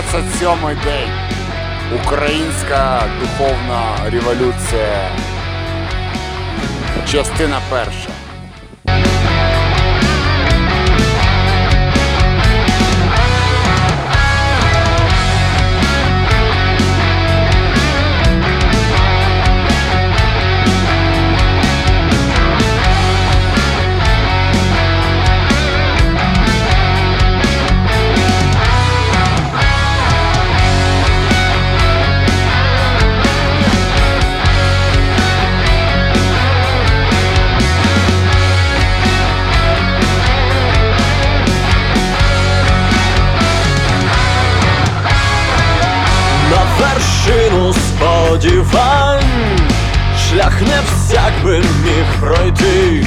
27-й день. Українська духовна революція. Частина перша. Сподівань, шлях не всяк би міг пройти,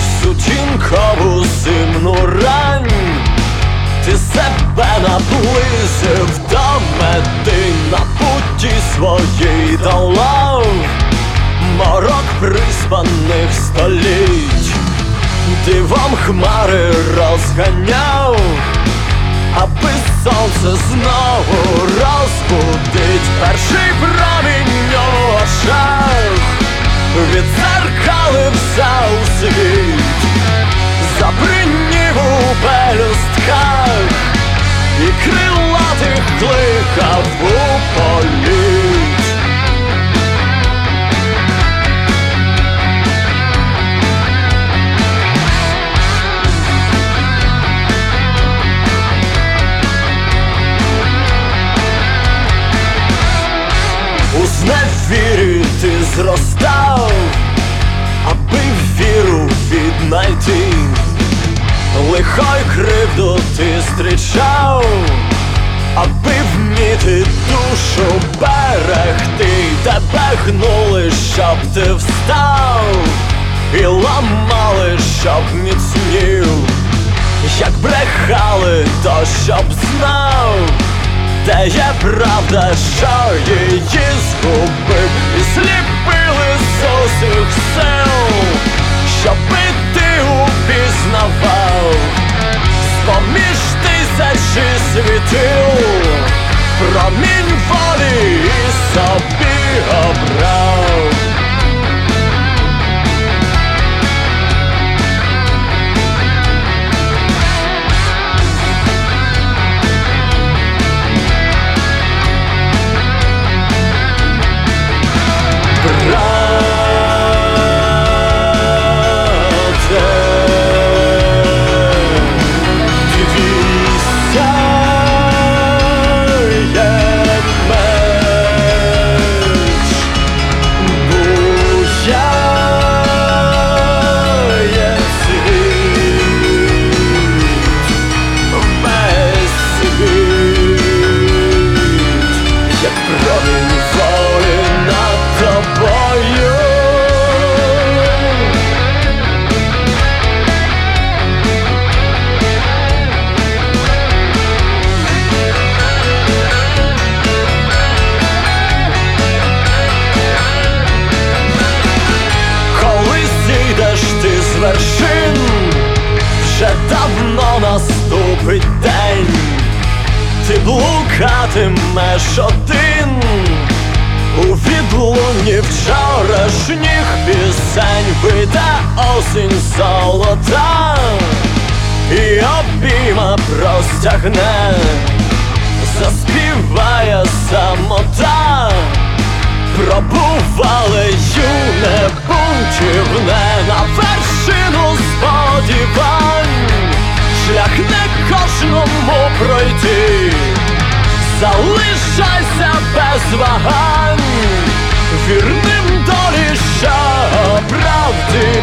всю тінкову зимну рань, ти себе наблизив до мети на путі своїй долав, морок приспаних століть, дивом хмари розганяв. Аби сонце знову розбудить. Перший промінь у очах відзеркалився у світ, запринів у пелюстках. І крилатих кликав у політ. Зневірі ти зростав, аби віру віднайти, лихо й кривду ти зустрічав, аби вміти душу берегти, тебе гнули, щоб ти встав, і ламали, щоб міцнів, як брехали, то щоб знав. Де є правда, що її згубив І сліпили з усіх сил щоб ти упізнавав. З-поміж тисячі світил Промінь волі і собі обрав блукатимеш один. У відлунні вчорашніх пісень вийде осінь золота. І обійма простягне, заспіває самота. Пробували юне бунтівне на вершину сподівань, шлях не кожному пройти, залишайся без вагань, вірним долі, що правди.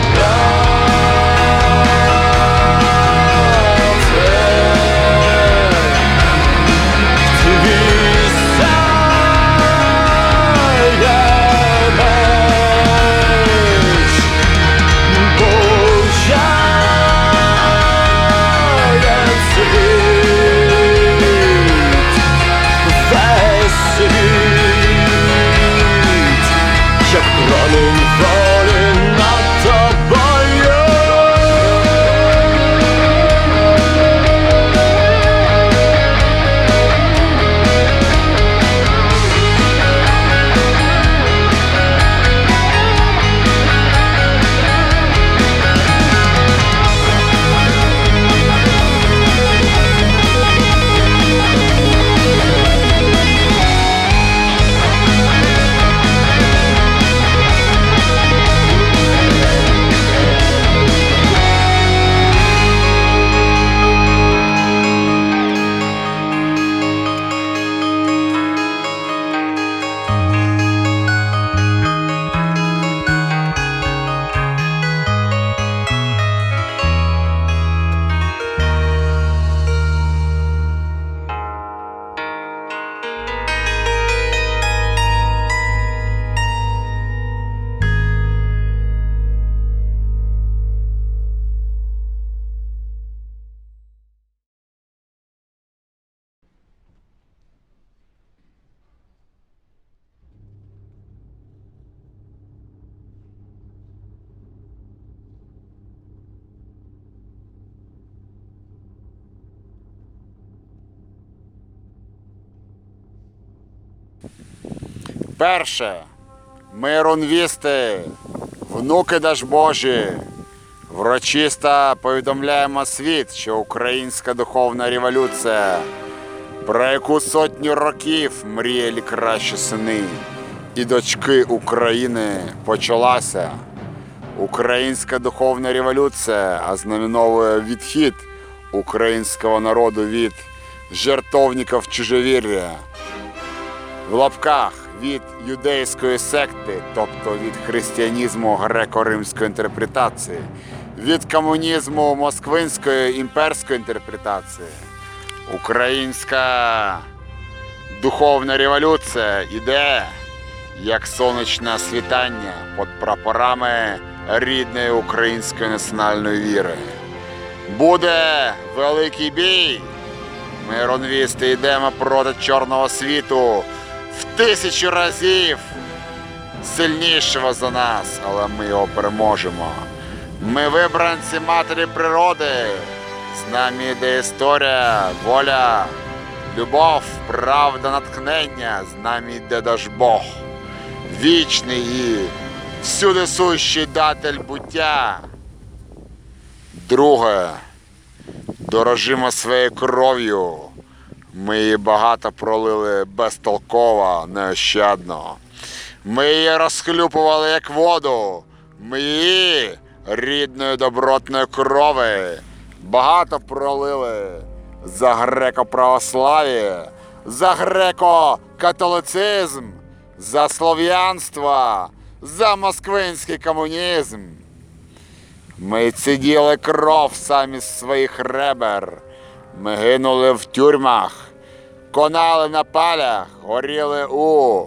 Перше. Миронвісти, внуки Дажбожі. Врочисто повідомляємо світ, що українська духовна революція, про яку сотню років мріяли кращі сини і дочки України, почалася. Українська духовна революція ознаменовує відхід українського народу від жертовників чужовір'я в лапках від юдейської секти, тобто від християнізму греко-римської інтерпретації, від комунізму москвинської імперської інтерпретації. Українська духовна революція іде як сонячне світання під прапорами рідної української національної віри. Буде великий бій. Ми, ронвісти, йдемо проти чорного світу в тисячу разів сильнішого за нас, але ми його переможемо. Ми вибранці матері природи. З нами йде історія, воля, любов, правда, натхнення. З нами йде наш Бог, вічний і всюди сущий датель буття. Друге. Дорожимо своєю кров'ю. Ми її багато пролили безтолково, неощадно. Ми її розхлюпували як воду. Ми її рідної добротної крови. Багато пролили за греко-православ'я, за греко-католицизм, за слов'янство, за москвинський комунізм. Ми ціділи кров самі з своїх ребер. Ми гинули в тюрмах, конали на палях, горіли у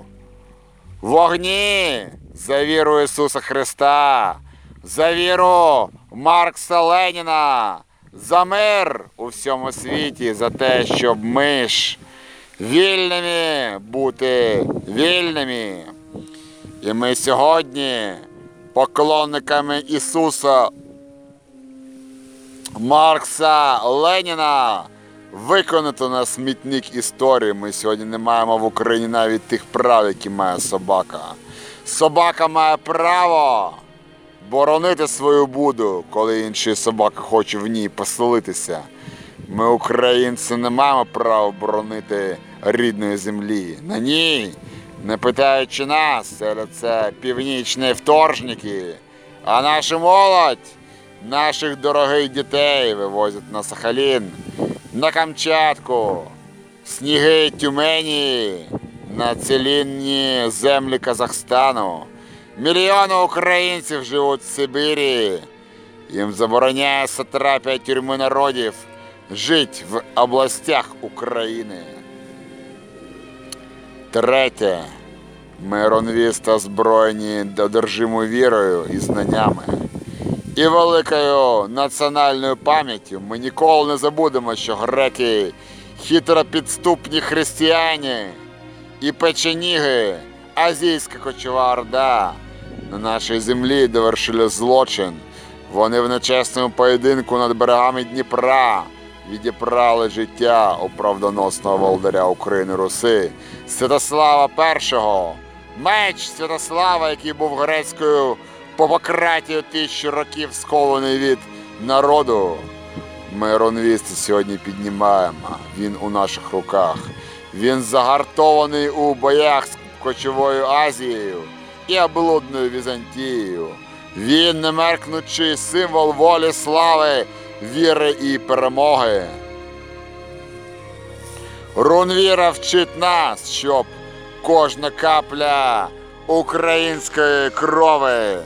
вогні. За віру Ісуса Христа, за віру Маркса Леніна, за мир у всьому світі, за те, щоб ми ж вільними бути вільними. І ми сьогодні поклонниками Ісуса Маркса Леніна виконати на смітник історії. Ми сьогодні не маємо в Україні навіть тих прав, які має собака. Собака має право боронити свою буду, коли інший собака хоче в ній поселитися. Ми, українці, не маємо права боронити рідної землі. На ній, не питаючи нас, це північні вторжники, а наша молодь наших дорогих дітей вивозять на Сахалін, на Камчатку, сніги Тюмені, на цілінні землі Казахстану. Мільйони українців живуть в Сибірі. Їм забороняє сатрапія тюрми народів жити в областях України. Третє. Миронвіста озброєні додержимою вірою і знаннями і великою національною пам'яттю ми ніколи не забудемо, що греки хитропідступні християни і печеніги, азійська кочова орда на нашій землі довершили злочин. Вони в нечесному поєдинку над берегами Дніпра відібрали життя у правдоносного володаря України Руси Святослава І. Меч Святослава, який був грецькою попократію тисячу років схований від народу. Ми ронвісти сьогодні піднімаємо. Він у наших руках. Він загартований у боях з кочовою Азією і облудною Візантією. Він немеркнучий символ волі слави, віри і перемоги. Рунвіра вчить нас, щоб кожна капля української крови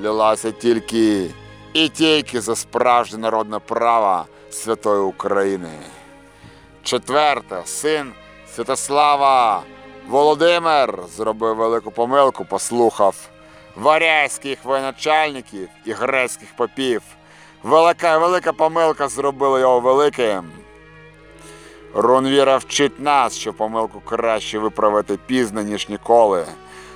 лилася тільки і тільки за справжнє народне право святої України. Четверте, син Святослава Володимир зробив велику помилку, послухав варязьких воєначальників і грецьких попів. Велика велика помилка зробила його великим. Рунвіра вчить нас, що помилку краще виправити пізно, ніж ніколи.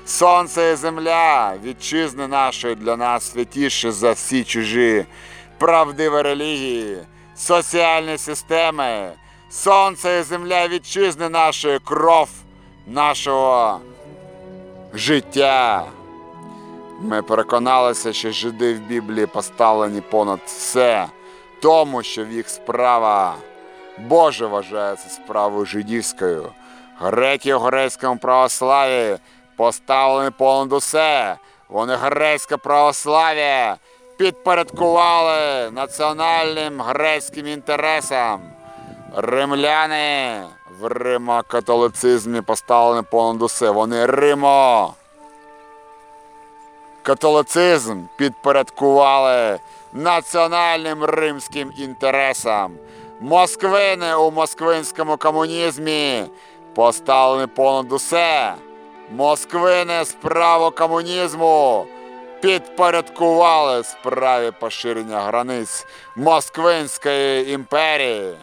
Сонце і земля, вітчизни нашої для нас святіші за всі чужі, правдиві релігії, соціальні системи. Сонце і земля вітчизни нашої кров нашого життя. Ми переконалися, що жиди в Біблії поставлені понад все, тому що в їх справа Боже вважається справою жидівською. Греки в грецькому православі поставлені понад усе. Вони грецьке православ'я підпорядкували національним грецьким інтересам. Римляни в римо-католицизмі поставлені понад усе. Вони Римо. Католицизм підпорядкували національним римським інтересам. Москвини у москвинському комунізмі поставлені понад усе. Москвини справу комунізму підпорядкували справі поширення границь Москвинської імперії.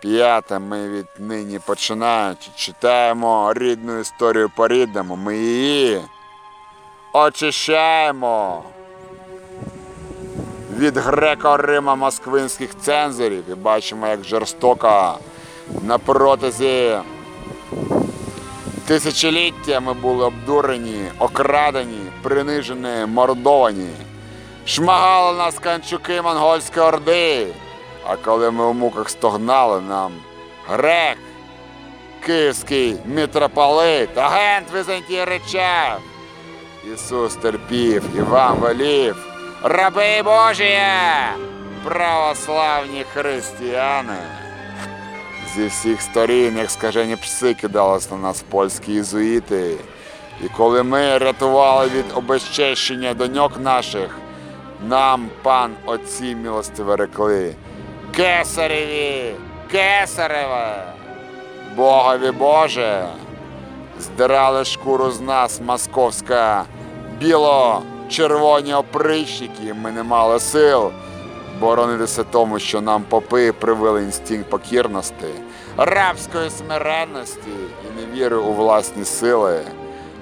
П'яте, ми віднині починаючи читаємо рідну історію по рідному. Ми її очищаємо від греко-рима москвинських цензорів і бачимо, як жорстоко на протязі тисячоліття ми були обдурені, окрадені, принижені, мордовані. Шмагали нас канчуки монгольської орди. А коли ми в муках стогнали нам грек, київський митрополит, агент Візантії речав. Ісус терпів і вам велів, раби Божі, православні християни. Зі всіх сторін, як скажені пси, кидались на нас польські єзуїти. І коли ми рятували від обезчещення доньок наших, нам пан отці милостиво рекли. Кесареві, кесареве, Богові Боже, здирали шкуру з нас московська, біло-червоні опричники, ми не мали сил боронитися тому, що нам попи привили інстинкт покірності, рабської смиренності і невіри у власні сили,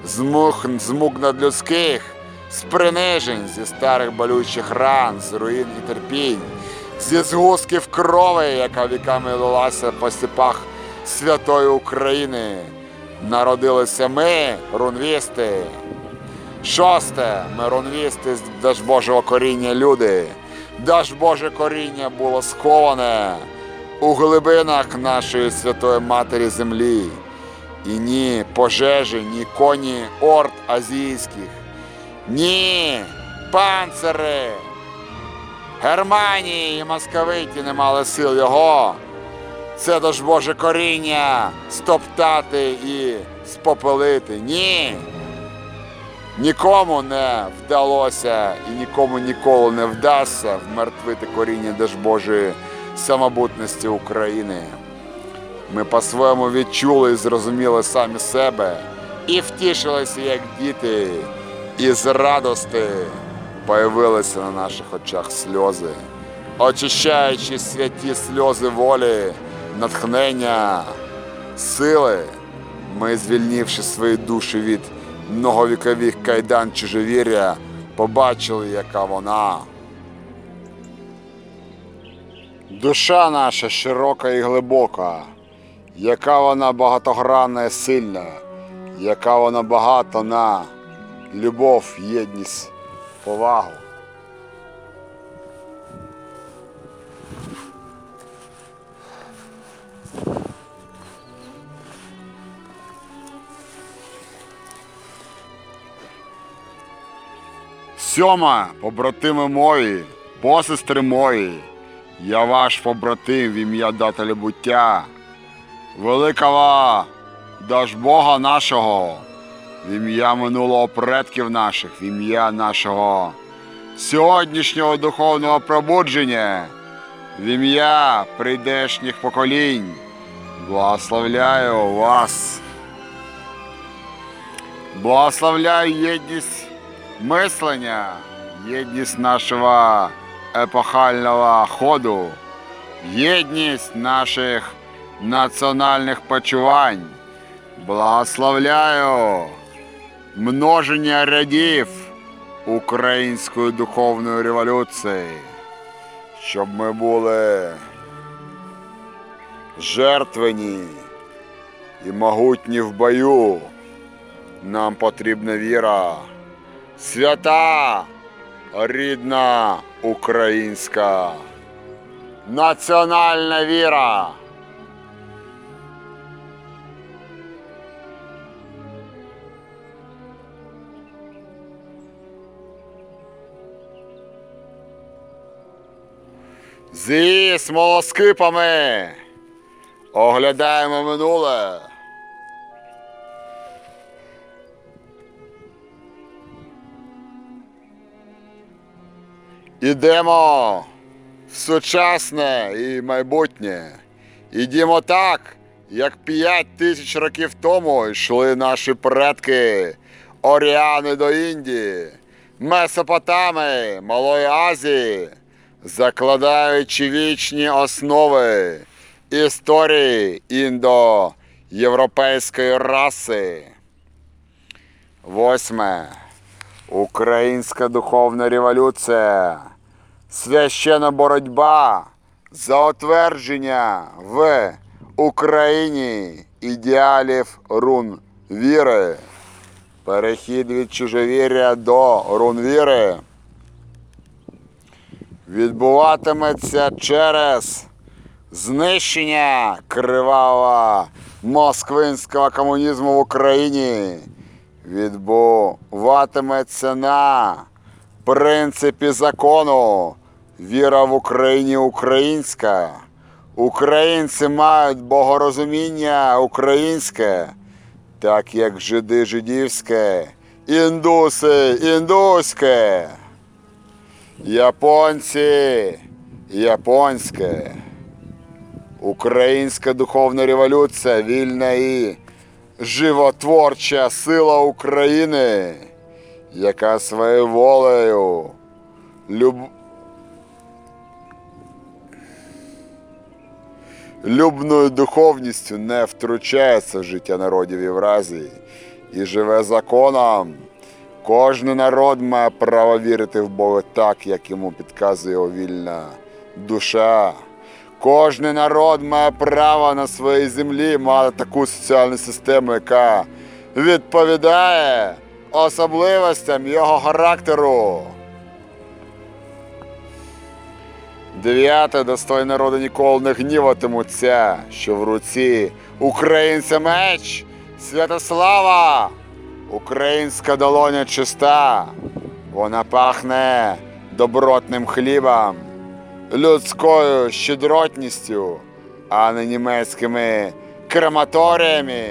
змуг, змуг надлюдських, з принижень, зі старих болючих ран, з руїн і терпінь, зі згустків крови, яка віками лилася по степах святої України. Народилися ми, рунвісти. Шосте, ми рунвісти з Дажбожого коріння люди. Дажбоже коріння було сховане у глибинах нашої святої Матері Землі. І ні пожежі, ні коні орд азійських, ні панцири Германії і московиті не мали сил його. Це ж Боже коріння стоптати і спопелити. Ні. Нікому не вдалося і нікому ніколи не вдасться вмертвити коріння Божої самобутності України. Ми по-своєму відчули і зрозуміли самі себе і втішилися, як діти, і з радости появилися на наших очах сльози, очищаючи святі сльози волі, натхнення, сили, ми, звільнивши свої душі від многовікових кайдан чужовір'я, побачили, яка вона. Душа наша широка і глибока, яка вона багатогранна і сильна, яка вона багата на любов, єдність, повагу. Сьома, побратими мої, посестри мої, я ваш побратим в ім'я дателя буття, великого Бога нашого, в ім'я минулого предків наших, в ім'я нашого сьогоднішнього духовного пробудження, в ім'я прийдешніх поколінь. Благословляю вас. Благословляю єдність мислення, єдність нашого епохального ходу, єдність наших національних почувань. Благословляю множення рядів української духовної революції, щоб ми були жертвені і могутні в бою. Нам потрібна віра, свята, рідна українська, національна віра. Зі смолоскипами оглядаємо минуле. Ідемо в сучасне і майбутнє. Ідімо так, як п'ять тисяч років тому йшли наші предки Оріани до Індії, Месопотами, Малої Азії, закладаючи вічні основи історії індоєвропейської раси. Восьме. Українська духовна революція. Священна боротьба за утвердження в Україні ідеалів рун віри. Перехід від чужовір'я до рун віри відбуватиметься через знищення кривавого москвинського комунізму в Україні відбуватиметься на принципі закону. Віра в Україні українська. Українці мають богорозуміння українське, так як жиди жидівське, індуси індуське, японці японське. Українська духовна революція, вільна і животворча сила України, яка своєю волею люб... любною духовністю не втручається в життя народів Євразії і живе законом. Кожен народ має право вірити в Бога так, як йому підказує його вільна душа. Кожен народ має право на своїй землі мати таку соціальну систему, яка відповідає особливостям його характеру. Дев'яте, достойні народу ніколи не гніватимуться, що в руці українця меч, Святослава, українська долоня чиста, вона пахне добротним хлібом, людською щедротністю, а не німецькими крематоріями,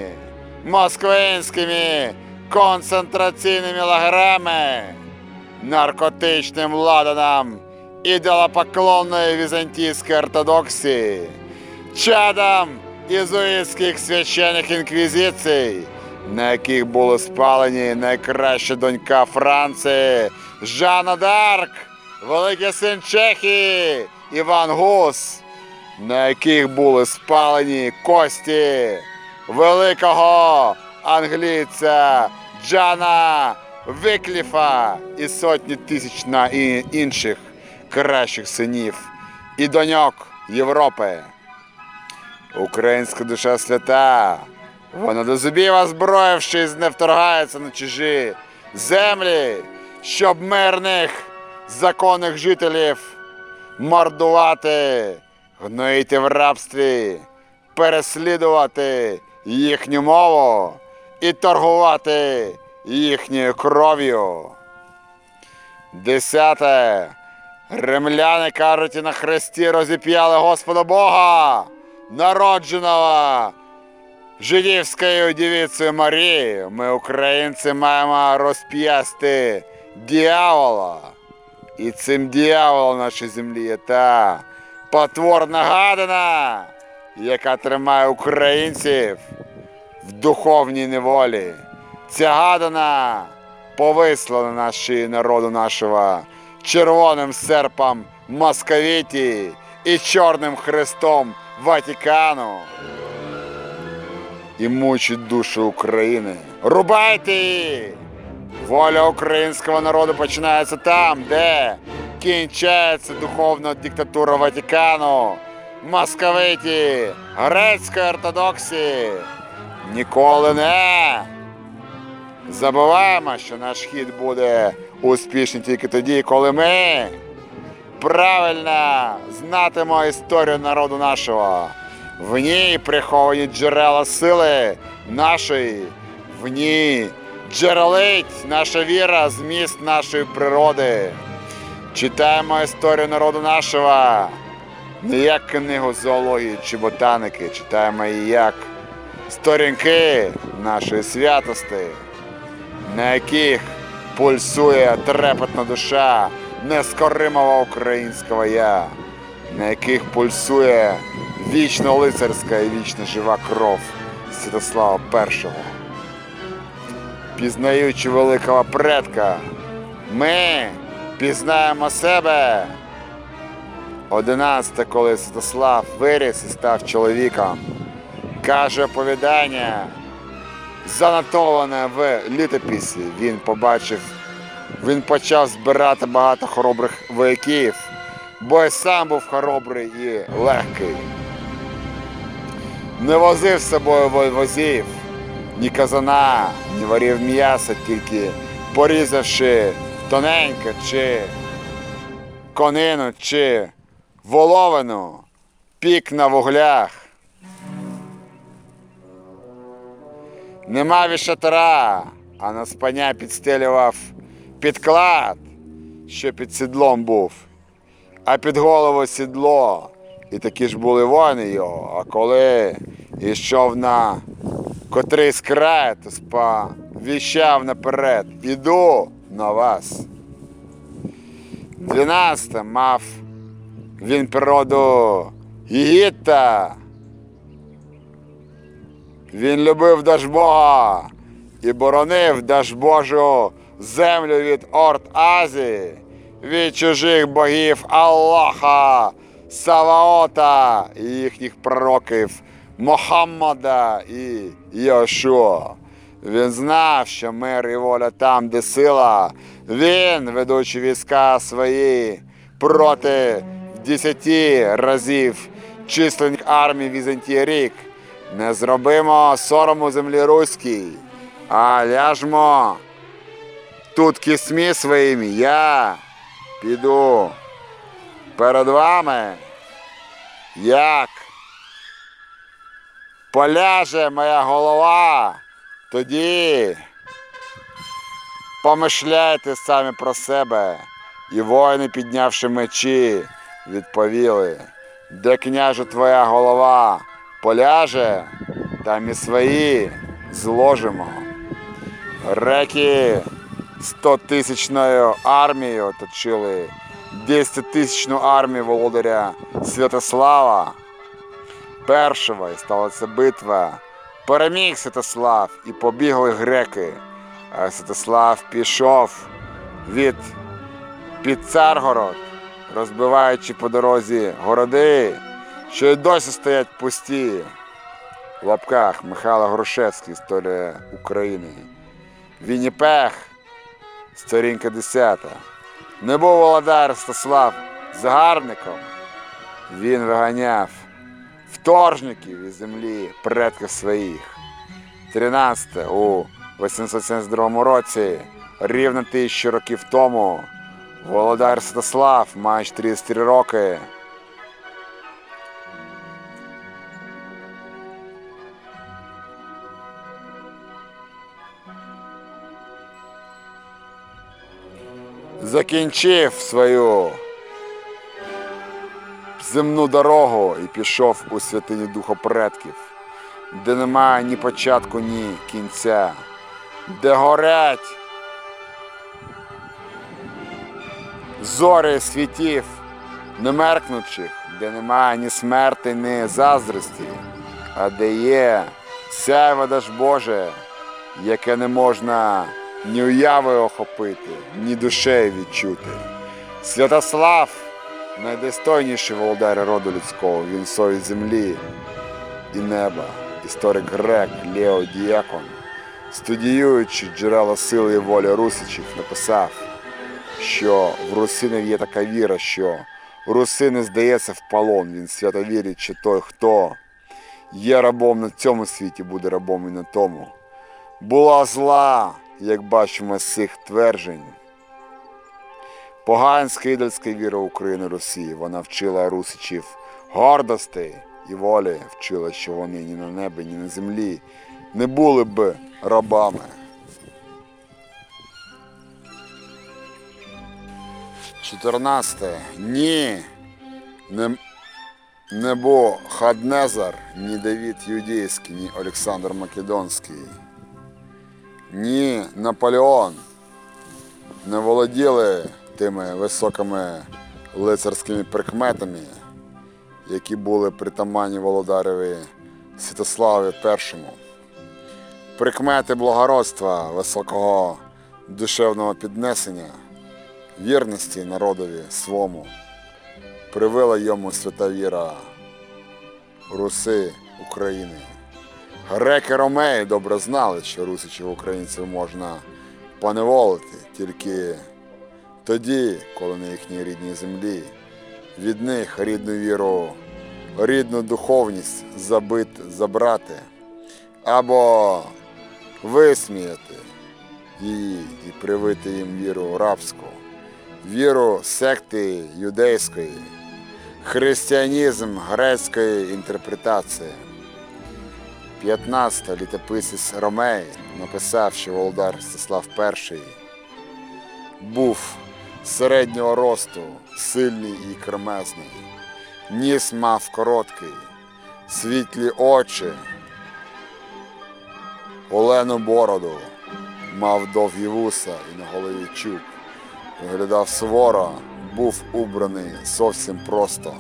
москвинськими концентраційними лагерами, наркотичним ладаном ідолопоклонної візантійської ортодоксії, чадом ізуїтських священих інквізицій, на яких були спалені найкраща донька Франції Жанна Дарк, великий син Чехії Іван Гус, на яких були спалені кості великого англійця Джана Викліфа і сотні тисяч на інших кращих синів і доньок Європи. Українська душа свята, вона до зубів озброївшись, не вторгається на чужі землі, щоб мирних законних жителів мордувати, гноїти в рабстві, переслідувати їхню мову і торгувати їхньою кров'ю. Десяте. Римляни кажуть, і на хресті розіп'яли Господа Бога, народженого жидівською дівицею Марією. Ми, українці, маємо розп'ясти дьявола. І цим дьяволом на нашій землі є та потворна гадина, яка тримає українців в духовній неволі. Ця гадина повисла на нашій народу нашого червоним серпом Московіті і чорним хрестом Ватикану. І мучить душу України. Рубайте її! Воля українського народу починається там, де кінчається духовна диктатура Ватикану, московиті, грецької ортодоксії. ніколи не забуваємо, що наш хід буде успішний тільки тоді, коли ми правильно знатимо історію народу нашого. В ній приховані джерела сили нашої, в ній джерелить наша віра, зміст нашої природи. Читаємо історію народу нашого, не як книгу зоології чи ботаники, читаємо її як сторінки нашої святости, на яких пульсує трепетна душа нескоримого українського я, на яких пульсує вічно лицарська і вічно жива кров Святослава І. Пізнаючи великого предка, ми пізнаємо себе. Одинадцяте, коли Святослав виріс і став чоловіком, каже оповідання, занотоване в літописі. Він побачив, він почав збирати багато хоробрих вояків, бо й сам був хоробрий і легкий. Не возив з собою во- возів, ні казана, ні варів м'яса, тільки порізавши тоненько чи конину чи воловину, пік на вуглях. Нема вішатра, а на спаня підстелював підклад, що під сідлом був, а під голову сідло. І такі ж були воїни його. А коли йшов на котрийсь край, то сповіщав наперед. Іду на вас. Дванадцяте мав він природу Єгипта. Він любив Дажбога і боронив Дажбожу землю від Орд Азії, від чужих богів Аллаха, Саваота і їхніх пророків Мохаммада і Йошуа. Він знав, що мир і воля там, де сила. Він, ведучи війська свої проти десяти разів численних армій Візантії рік. Не зробимо сорому землі руській, а ляжмо тут кісьми своїми. Я піду перед вами, як поляже моя голова, тоді помишляйте самі про себе. І воїни, піднявши мечі, відповіли, де княже твоя голова поляже, там і свої зложимо. Реки стотисячною армією оточили 10-тисячну армію володаря Святослава. Першого і сталася битва. Переміг Святослав і побігли греки. А Святослав пішов від під Царгород, розбиваючи по дорозі городи, що й досі стоять пусті. В лапках Михайло Грушевський, історія України. Вінніпех, сторінка 10. Не був Володар Стаслав загарником. Він виганяв вторжників із землі предків своїх. 13. У 872 році, рівно тисячу років тому, Володар Святослав, маючи 33 роки, закінчив свою земну дорогу і пішов у святині Духа предків, де немає ні початку, ні кінця, де горять зорі світів, не меркнучих, де немає ні смерти, ні заздрості, а де є сяйво даж Боже, яке не можна ні уявою охопити, ні душею відчути. Святослав найдостойніший володар роду людського, він совість землі і неба, історик грек Лео Діакон, студіюючи джерела сили і волі русичів, написав, що в русинів є така віра, що русини здається в полон, він свято вірить, що той, хто Є рабом на цьому світі, буде рабом і на тому. Була зла, як бачимо з цих тверджень. Поганська ідольська віра України Росії. Вона вчила русичів гордості і волі, вчила, що вони ні на небі, ні на землі не були б рабами. 14. Ні. Не, не бо Хаднезар, ні Давід Юдейський, ні Олександр Македонський. Ні Наполеон не володіли тими високими лицарськими прикметами, які були притаманні Володареві Святославі І. Прикмети благородства, високого душевного піднесення, вірності народові свому, привела йому свята віра Руси України. Греки ромеї добре знали, що русичів українців можна поневолити тільки тоді, коли на їхній рідній землі від них рідну віру, рідну духовність забит, забрати або висміяти її і привити їм віру рабську, віру секти юдейської, християнізм грецької інтерпретації. 15 літописець Ромей написав, що Володар Стислав І був середнього росту, сильний і кремезний. Ніс мав короткий, світлі очі, олену бороду, мав довгі вуса і на голові чуб. Виглядав суворо, був убраний зовсім просто.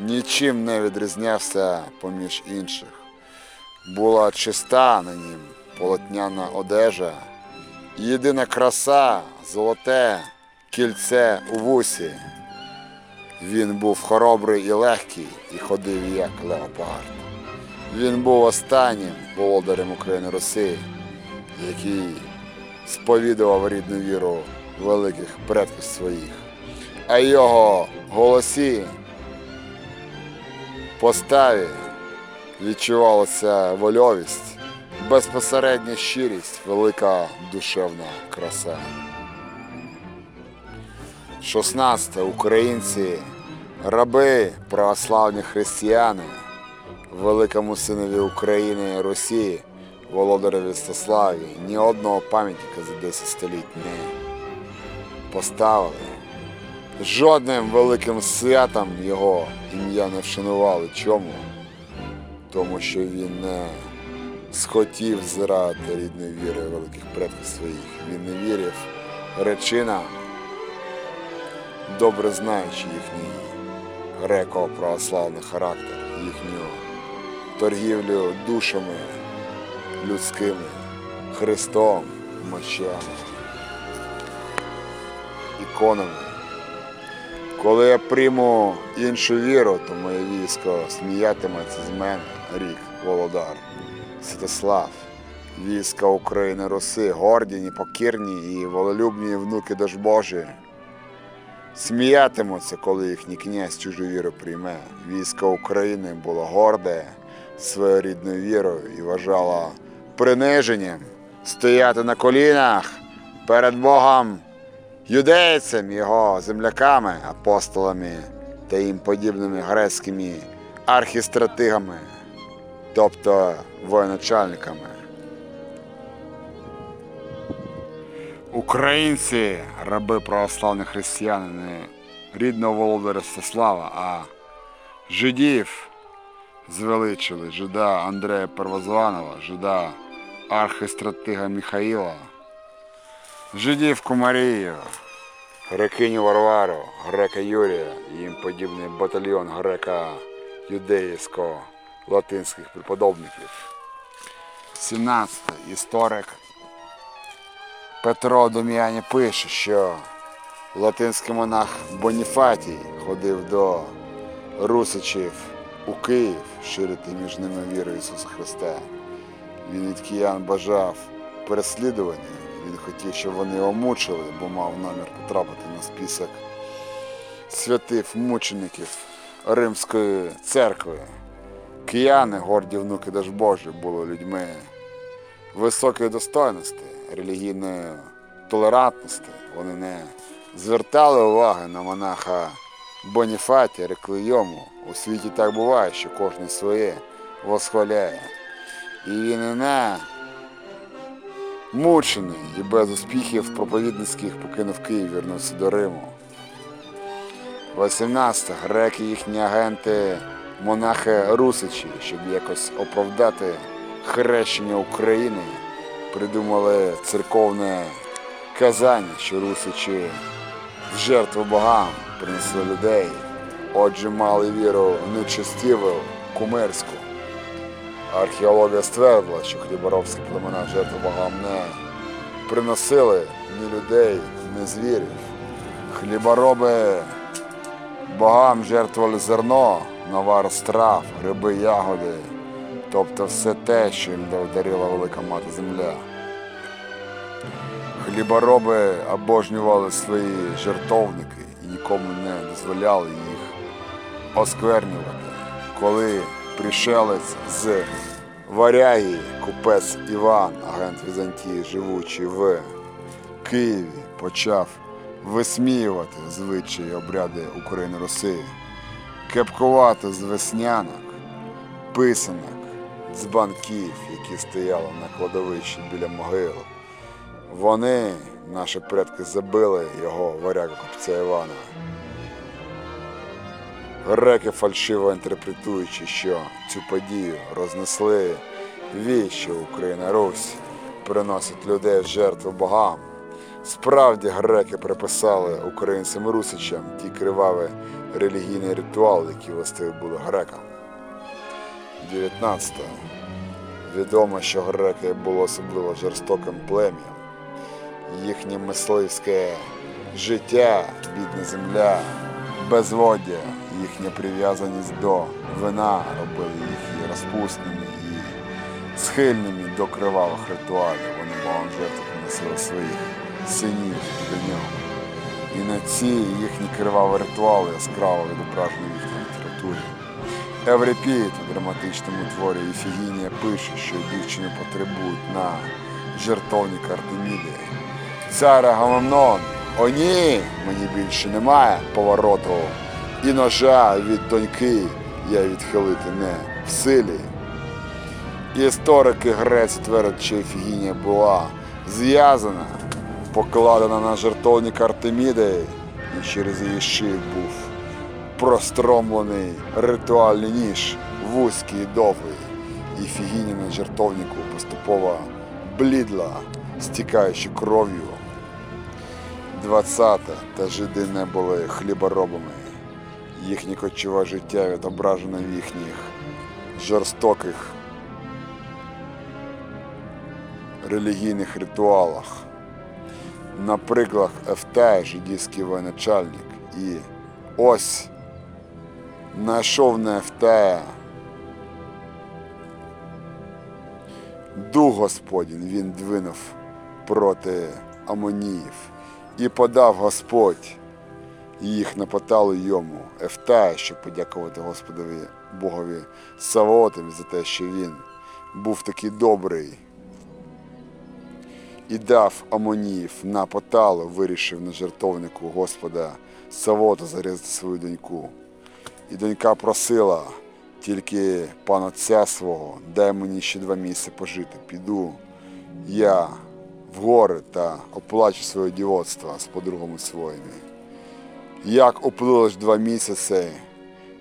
Нічим не відрізнявся поміж інших. Була чиста на нім полотняна одежа, єдина краса, золоте кільце у вусі. Він був хоробрий і легкий і ходив як леопард. Він був останнім володарем України Росії, який сповідував рідну віру великих предків своїх, а його голосі поставі відчувалася вольовість, безпосередня щирість, велика душевна краса. 16. Українці, раби, православні християни, великому синові України і Росії, володареві Стаславі, ні одного пам'ятника за 10 століть не поставили. Жодним великим святом його ім'я не вшанували. Чому? Тому що він не схотів зрати рідної віри великих предків своїх. Він не вірив речинам, добре знаючи їхній греко-православний характер, їхню торгівлю душами людськими, Христом, мощами, іконами. Коли я прийму іншу віру, то моє військо сміятиметься з мене рік Володар, Святослав, війська України Руси, горді, непокірні і волелюбні внуки Дожбожі. Сміятимуться, коли їхній князь чужу віру прийме. Військо України було горде своєю рідною вірою і вважало приниженням стояти на колінах перед Богом юдейцем, його земляками, апостолами та їм подібними грецькими архістратигами, тобто воєначальниками. Українці, раби православних християн, не рідного володаря Стаслава, а жидів звеличили жида Андрея Первозванова, жида архистратига Михаїла, жидівку Марію, грекиню Варвару, грека Юрія, і їм подібний батальйон грека юдеївсько латинських преподобників. 17. Історик Петро Дом'яні пише, що латинський монах Боніфатій ходив до русичів у Київ ширити між ними віру Ісуса Христа. Він від киян бажав переслідування. Він хотів, щоб вони його мучили, бо мав намір потрапити на список святих мучеників Римської церкви. Кияни, горді внуки Дажбожі, були людьми високої достойності, релігійної толерантності. Вони не звертали уваги на монаха Боніфаті, рекли йому. У світі так буває, що кожен своє восхваляє. І він не мучений і без успіхів проповідницьких покинув Київ, вернувся до Риму. 18. Греки, їхні агенти, монахи Русичі, щоб якось оправдати хрещення України, придумали церковне казання, що Русичі в жертву богам принесли людей, отже мали віру в нечестиву кумирську. Археологія ствердила, що хліборобські племена жертву богам не приносили ні людей, ні звірів. Хлібороби богам жертвували зерно, навар страв, гриби, ягоди, тобто все те, що їм дарила велика мати земля. Хлібороби обожнювали свої жертовники і нікому не дозволяли їх осквернювати. Коли пришелець з Варяги, купець Іван, агент Візантії, живучи в Києві, почав висміювати звичаї обряди України Руси, кепкувати з веснянок, писанок, дзбанків, які стояли на кладовищі біля могил. Вони, наші предки, забили його варяга купця Івана. Греки, фальшиво інтерпретуючи, що цю подію рознесли що Україна Русь приносить людей в жертву богам. Справді греки приписали українцям-русичам ті криваві релігійні ритуали, які властиві були грекам. 19. Відомо, що греки були особливо жорстоким плем'ям. Їхнє мисливське життя, бідна земля, безводдя, їхня прив'язаність до вина робили їх і розпусними і схильними до кривавих ритуалів. Вони богам жертву приносили своїх синів до нього. І на ці їхні криваві ритуали яскраво відображені в їхній літературі. Еврипід у драматичному творі Іфігінія пише, що дівчини потребують на жертовник Артеміди. Цар Агамемнон, о ні, мені більше немає повороту, і ножа від доньки я відхилити не в силі. Історики Греці твердять, що Ефігінія була зв'язана, покладена на жертовник Артеміди, і через її шию був простромлений ритуальний ніж, вузький і довгий. Іфігінія на жертовнику поступово блідла, стікаючи кров'ю. 20 та жиди не були хліборобами. Їхнє кочове життя відображено в їхніх жорстоких релігійних ритуалах. Наприклад, Ефтай, жидівський воєначальник, і ось знайшов на Ефтая дух Господень. Він двинув проти Амоніїв, і подав Господь їх на поталу йому, Ефтая, щоб подякувати Господові Богові Саваотові за те, що він був такий добрий і дав Амоніїв на поталу, вирішив на жертовнику Господа Савота зарізати свою доньку. І донька просила тільки пана отця свого, дай мені ще два місяці пожити. Піду я в гори та оплачу своє дівоцтво з подругами своїми. Як уплило ж два місяці,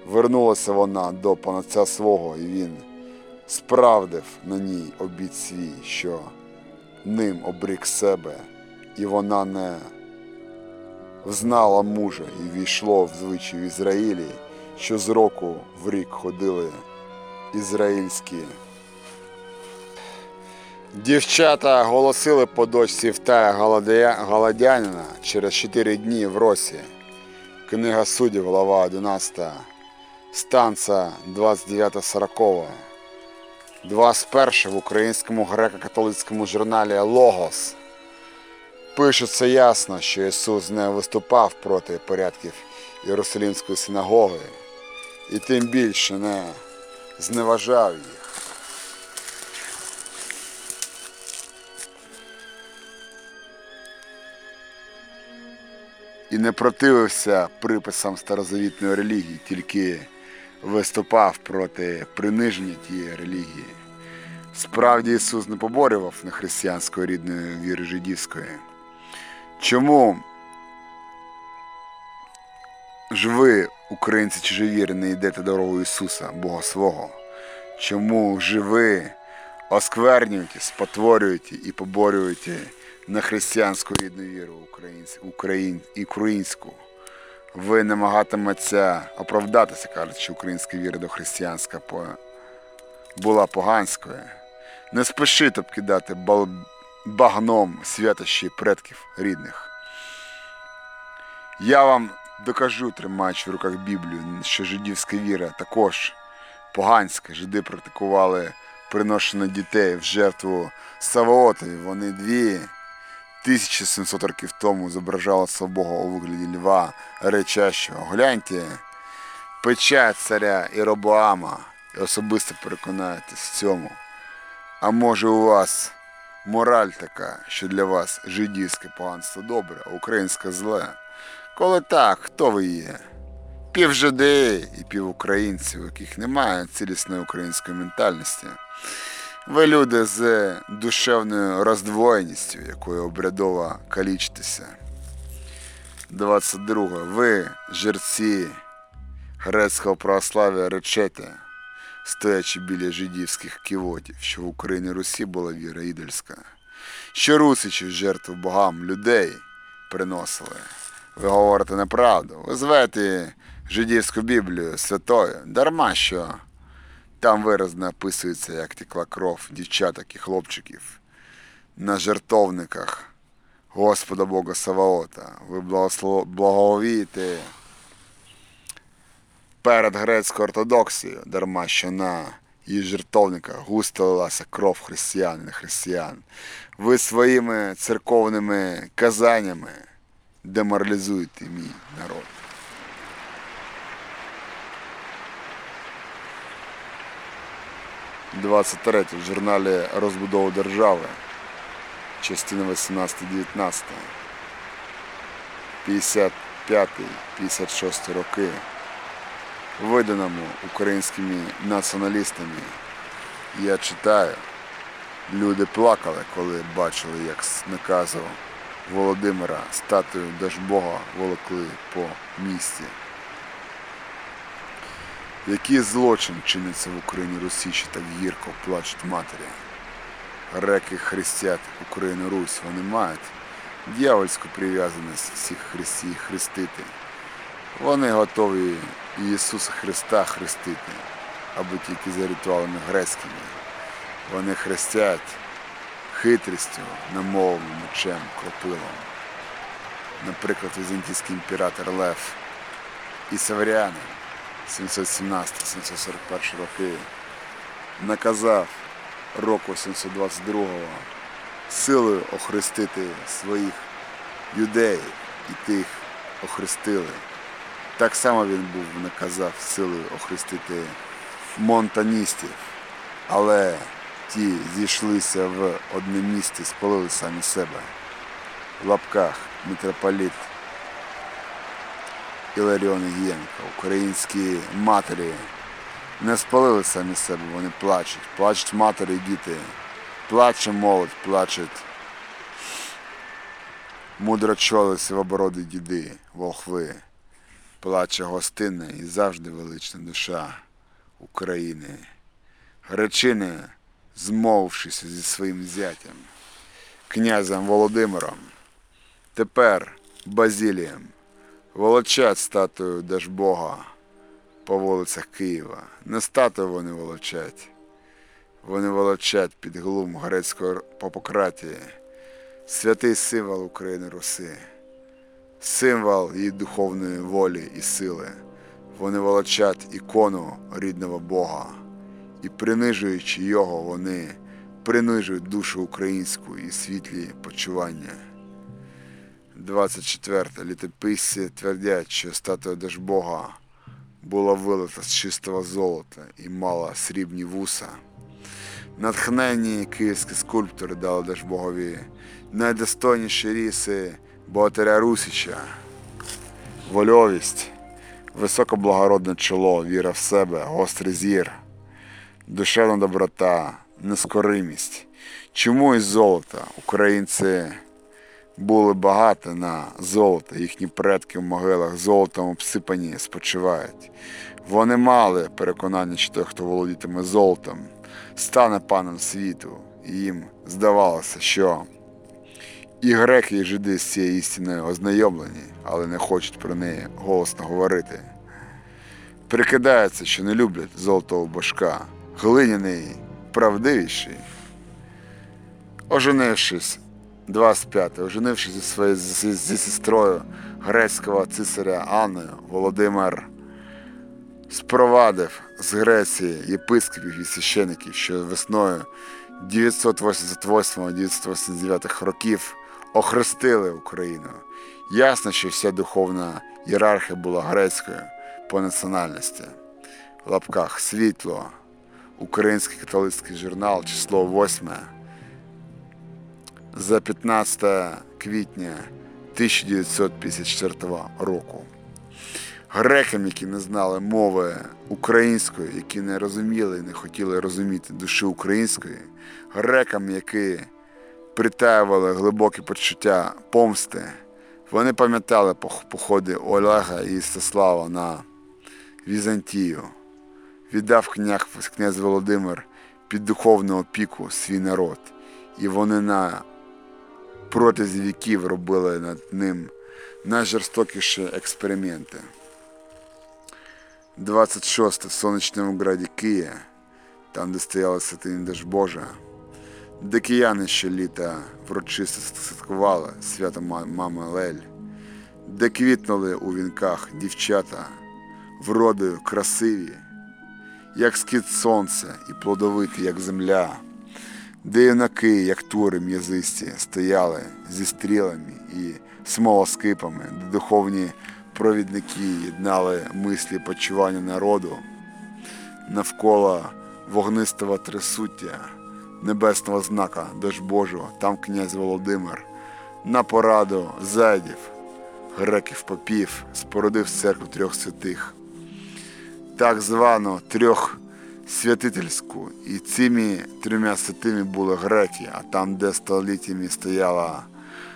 вернулася вона до панотця свого, і він справдив на ній обід свій, що ним обрік себе, і вона не взнала мужа і війшло в звичай в Ізраїлі, що з року в рік ходили ізраїльські. Дівчата голосили по дочці Втая Голодя- Голодянина через 4 дні в Росі. Книга суддів, глава 11, станція 29-40. 21 в українському греко-католицькому журналі Логос. Пишеться ясно, що Ісус не виступав проти порядків Єрусалимської синагоги, і тим більше не зневажав їх. І не противився приписам старозавітної релігії, тільки виступав проти приниження тієї релігії. Справді Ісус не поборював нехристиянської рідної віри жидівської. Чому ж ви, українці чужовіри, не йдете дорогою Ісуса, Бога свого? Чому ж ви осквернюєте, спотворюєте і поборюєте нехристиянську рідну віру українську? Ви намагатиметься оправдатися, кажуть, що українська віра до християнська була поганською. Не спішіть обкидати багном святощі предків рідних. Я вам докажу, тримаючи в руках Біблію, що жидівська віра також поганська. Жиди практикували приношення дітей в жертву Саваотові. Вони дві 1700 років тому зображали свого у вигляді льва речащого. Гляньте, печать царя Іробоама і особисто переконаєтесь в цьому. А може у вас мораль така, що для вас жидівське поганство добре, а українське зле? Коли так, хто ви є? Півжиди і півукраїнці, у яких немає цілісної української ментальності. Ви люди з душевною роздвоєністю, якою обрядово калічитеся. 22. Ви, жерці грецького православ'я, речете, стоячи біля жидівських ківотів, що в Україні Русі була віра ідольська, що русичі в жертву богам людей приносили. Ви говорите неправду. Ви звете жидівську Біблію святою, дарма що там виразно описується, як текла кров дівчаток і хлопчиків на жертовниках Господа Бога Саваота. Ви благовієте перед грецькою ортодоксією, дарма що на її жертовниках густо лилася кров християн і нехристиян. Ви своїми церковними казаннями деморалізуєте мій народ. Двадцять третє в журналі Розбудова держави, частина 18-19, 55-56 роки, виданому українськими націоналістами. Я читаю, люди плакали, коли бачили, як з наказу Володимира статую Дажбога волокли по місті. Який злочин чиниться в Україні Русі, що так гірко плачуть матері? Реки хрестять Україну Русь, вони мають дьявольську прив'язаність всіх хрестів хрестити. Вони готові Ісуса Христа хрестити, аби тільки за ритуалами грецькими. Вони хрестять хитрістю, намовленим мечем, кропилом. Наприклад, візантійський імператор Лев і Северяни 717-741 роки наказав року 722-го силою охрестити своїх юдеїв і тих охрестили. Так само він був наказав силою охрестити монтаністів, але ті зійшлися в одне місце, спалили самі себе. В лапках митрополіт Іларіон Ігієнко, українські матері не спалили самі себе, вони плачуть. Плачуть матері і діти. Плаче молодь, плачуть мудрочоли сивобороді діди, волхви. Плаче гостинна і завжди велична душа України. Гречини, змовившися зі своїм зятям, князем Володимиром, тепер Базілієм, волочать статую Дажбога по вулицях Києва. Не статую вони волочать. Вони волочать під глум грецької попократії, святий символ України Руси, символ її духовної волі і сили. Вони волочать ікону рідного Бога, і принижуючи його, вони принижують душу українську і світлі почування. 24. Літописці твердять, що статуя Держбога була вилита з чистого золота і мала срібні вуса. Натхненні київські скульптори дали Держбогові найдостойніші ріси богатиря Русича, вольовість, високоблагородне чоло, віра в себе, гострий зір, душевна доброта, нескоримість. Чому із золота українці були багаті на золото, їхні предки в могилах золотом обсипані спочивають. Вони мали переконання, що той, хто володітиме золотом, стане паном світу. І їм здавалося, що і греки, і жиди з цією істиною ознайомлені, але не хочуть про неї голосно говорити. Прикидається, що не люблять золотого башка, глиняний, правдивіший. Оженившись, 25. Оженившись зі своєю зі, зі сестрою грецького цисаря Анною, Володимир спровадив з Греції єпископів і священиків, що весною 988-989 років охрестили Україну. Ясно, що вся духовна ієрархія була грецькою по національності. В лапках світло, український католицький журнал, число 8 за 15 квітня 1954 року. Грекам, які не знали мови української, які не розуміли і не хотіли розуміти душі української, грекам, які притаювали глибокі почуття помсти, вони пам'ятали походи Олега і Істислава на Візантію. Віддав князь Володимир під духовну опіку свій народ, і вони на протязі віків робили над ним найжорстокіші експерименти. 26 в сонячному граді Кия, там, де стояла святиня Держбожа, де кияни ще літа врочисто святкували свято Мами Лель, де квітнули у вінках дівчата, вродою красиві, як скид сонця і плодовиті, як земля де юнаки, як тури м'язисті, стояли зі стрілами і смолоскипами, де духовні провідники єднали мислі почування народу навколо вогнистого трисуття, небесного знака Божого, там князь Володимир, на пораду зайдів, греків попів, спорудив церкву трьох святих, так звану трьох святительську, і цими трьома святими були греки, а там, де століттями стояла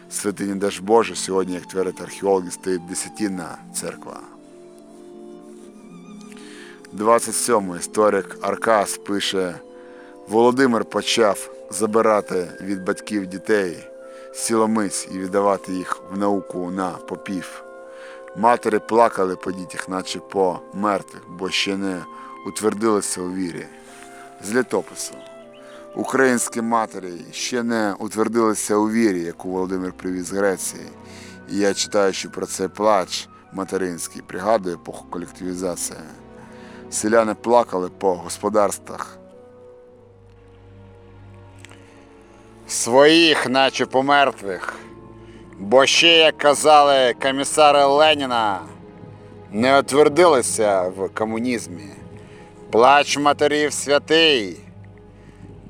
святиня Дажбожа, сьогодні, як твердять археологи, стоїть десятинна церква. 27 історик Аркас пише, Володимир почав забирати від батьків дітей сіломиць і віддавати їх в науку на попів. Матері плакали по дітях, наче по мертвих, бо ще не утвердилися у вірі. З літопису. Українські матері ще не утвердилися у вірі, яку Володимир привіз з Греції. І я читаючи про цей плач материнський, пригадую епоху колективізації. Селяни плакали по господарствах. Своїх, наче помертвих. Бо ще, як казали комісари Леніна, не утвердилися в комунізмі. Плач матерів святий,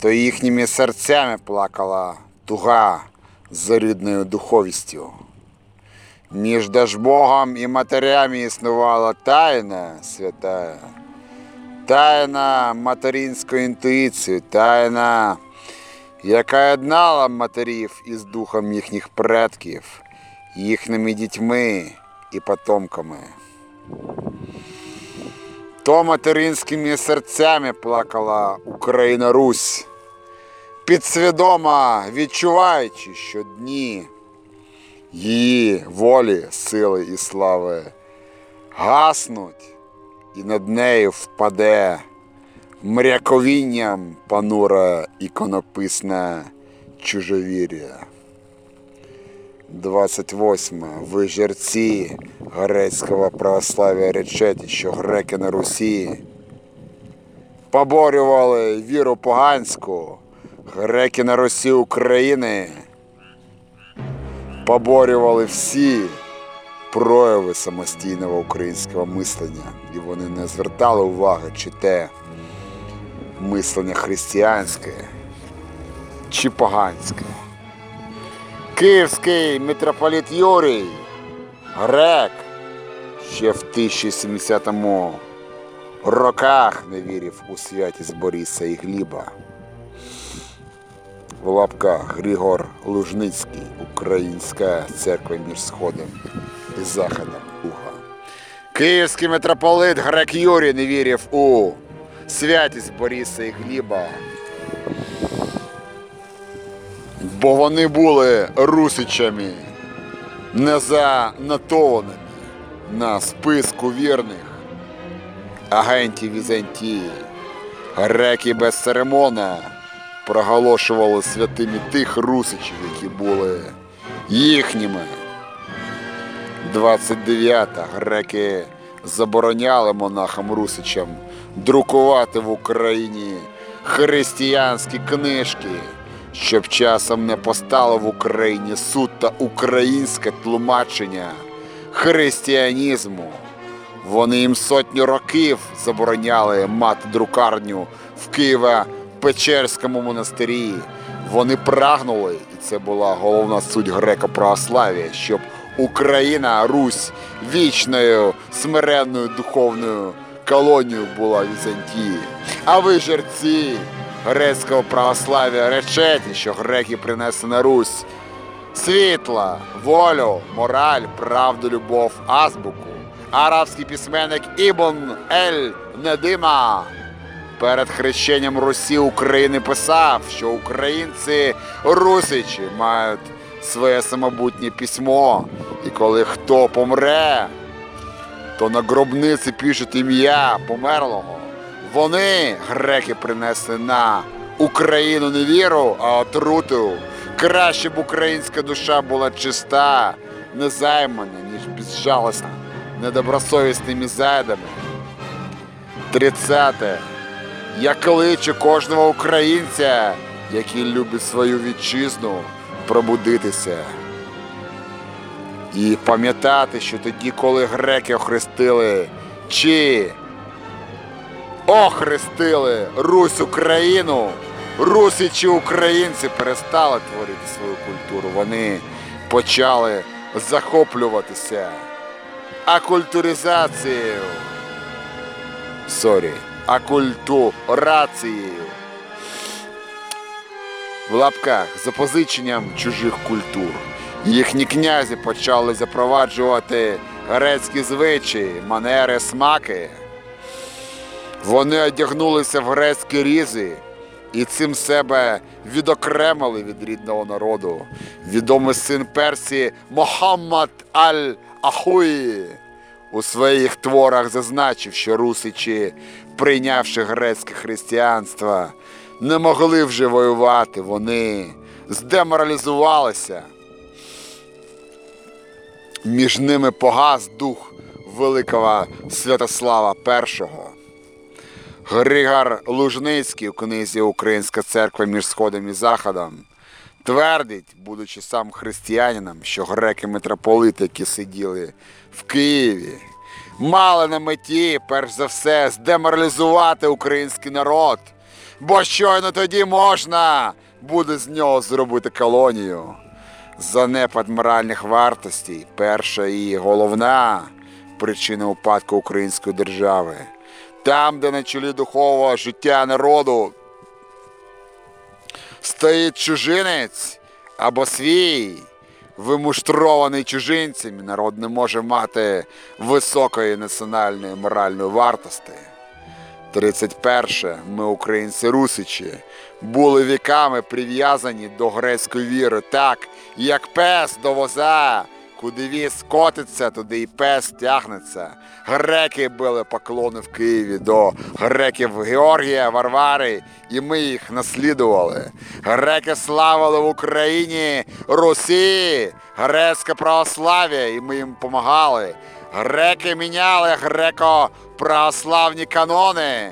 то їхніми серцями плакала туга за рідною духовістю. Між Дажбогом і матерями існувала тайна свята, тайна материнської інтуїції, тайна, яка єднала матерів із духом їхніх предків, їхніми дітьми і потомками. То материнськими серцями плакала Україна Русь, підсвідомо відчуваючи, що дні її волі, сили і слави гаснуть, і над нею впаде мряковінням пануре іконописне чужовір'я. 28. Ви жерці грецького православ'я речете, що греки на Русі поборювали віру поганську, греки на Русі України поборювали всі прояви самостійного українського мислення, і вони не звертали уваги, чи те мислення християнське, чи поганське. Київський митрополіт Юрій, грек, ще в 1070 роках не вірив у святість Бориса і Гліба. В лапках Григор Лужницький, Українська церква між Сходом і Заходом Уга. Київський митрополит Грек Юрій не вірив у святість Бориса і Гліба. Бо вони були русичами, не занотованими на списку вірних агентів Візантії. Греки без церемона проголошували святими тих русичів, які були їхніми. 29. Греки забороняли монахам русичам друкувати в Україні християнські книжки, щоб часом не постало в Україні суто українське тлумачення християнізму. Вони їм сотню років забороняли мати друкарню в Києво-Печерському монастирі. Вони прагнули, і це була головна суть греко-православ'я, щоб Україна, Русь вічною смиренною духовною колонією була Візантії. А ви жерці грецького православ'я речете, що греки принесли на Русь світла, волю, мораль, правду, любов, азбуку. Арабський письменник Ібн Ель Недима перед хрещенням Русі України писав, що українці русичі мають своє самобутнє письмо, і коли хто помре, то на гробниці пишуть ім'я померлого. Вони, греки, принесли на Україну не віру, а отруту. Краще б українська душа була чиста, незаймана, ніж безжалосна, недобросовісними зайдами. Тридцяте. Я кличу кожного українця, який любить свою вітчизну, пробудитися. І пам'ятати, що тоді, коли греки охрестили чи охрестили Русь Україну, русичі українці перестали творити свою культуру. Вони почали захоплюватися акультуризацією. Sorry, акультурацією. В лапках запозиченням чужих культур. Їхні князі почали запроваджувати грецькі звичаї, манери, смаки. Вони одягнулися в грецькі різи і цим себе відокремили від рідного народу. Відомий син Персії Мохаммад Аль-Ахуї у своїх творах зазначив, що русичі, прийнявши грецьке християнство, не могли вже воювати. Вони здеморалізувалися. Між ними погас дух великого Святослава І. Григор Лужницький у книзі Українська церква між Сходом і Заходом твердить, будучи сам християнином, що греки-митрополити, які сиділи в Києві, мали на меті, перш за все, здеморалізувати український народ, бо щойно тоді можна буде з нього зробити колонію. Занепад моральних вартостей перша і головна причина упадку української держави. Там, де на чолі духового життя народу стоїть чужинець або свій, вимуштрований чужинцями, народ не може мати високої національної моральної вартості. 31. Ми, українці русичі, були віками прив'язані до грецької віри, так, як пес до воза, куди віз котиться, туди і пес тягнеться. Греки били поклони в Києві до греків Георгія, Варвари, і ми їх наслідували. Греки славили в Україні Русі, грецьке православ'я, і ми їм допомагали. Греки міняли греко-православні канони.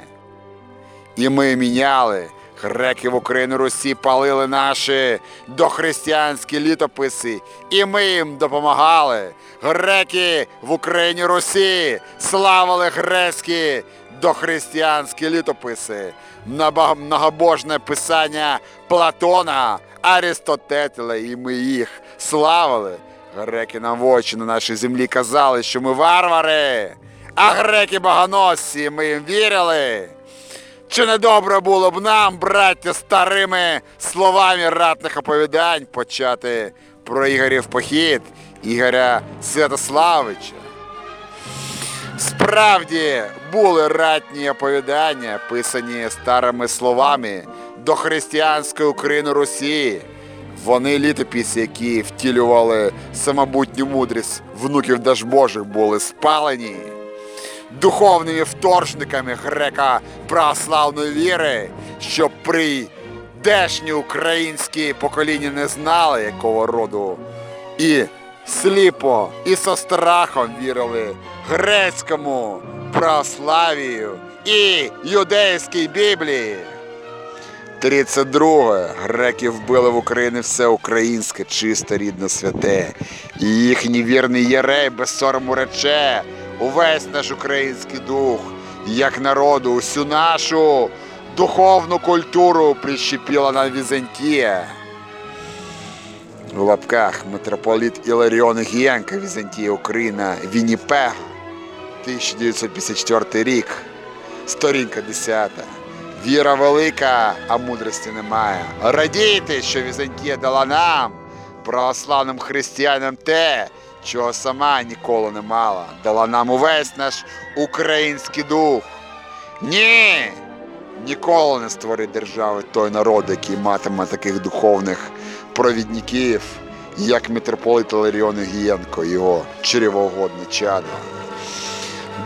І ми міняли Греки в Україну Русі палили наші дохристиянські літописи, і ми їм допомагали. Греки в Україні Русі славили грецькі дохристиянські літописи, многобожне писання Платона, Аристотеля, і ми їх славили. Греки нам в очі на нашій землі казали, що ми варвари, а греки богоносці, ми їм вірили. Чи не добре було б нам, браття, старими словами ратних оповідань почати про Ігорів похід, Ігоря Святославича? Справді були ратні оповідання, писані старими словами до християнської України Русі. Вони літописи, які втілювали самобутню мудрість внуків Дажбожих, були спалені духовними вторжниками грека православної віри, щоб прийдешні українські покоління не знали, якого роду, і сліпо і со страхом вірили грецькому православію і юдейській Біблії. 32. Греки вбили в Україні все українське, чисте, рідне, святе. І їхній вірний єрей без сорому рече увесь наш український дух, як народу, усю нашу духовну культуру прищепила нам Візантія. В лапках митрополит Іларіон Гієнка, Візантія, Україна, Вінніпег, 1954 рік, сторінка 10. Віра велика, а мудрості немає. Радійте, що Візантія дала нам, православним християнам, те, чого сама ніколи не мала. Дала нам увесь наш український дух. Ні! Ніколи не створить держави той народ, який матиме таких духовних провідників, як митрополит Ларіон Гієнко, його чревоугодне чадо.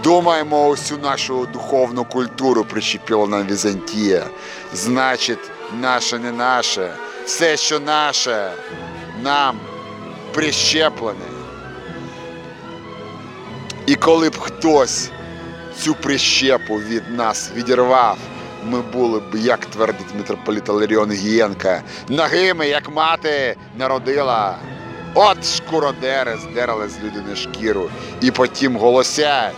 Думаємо, усю нашу духовну культуру прищепила нам Візантія. Значить, наше не наше. Все, що наше, нам прищеплене. І коли б хтось цю прищепу від нас відірвав, ми були б, як твердить митрополит Ларіон Гієнка, нагими, як мати народила. От шкуродери здерли з людини шкіру, і потім голосять,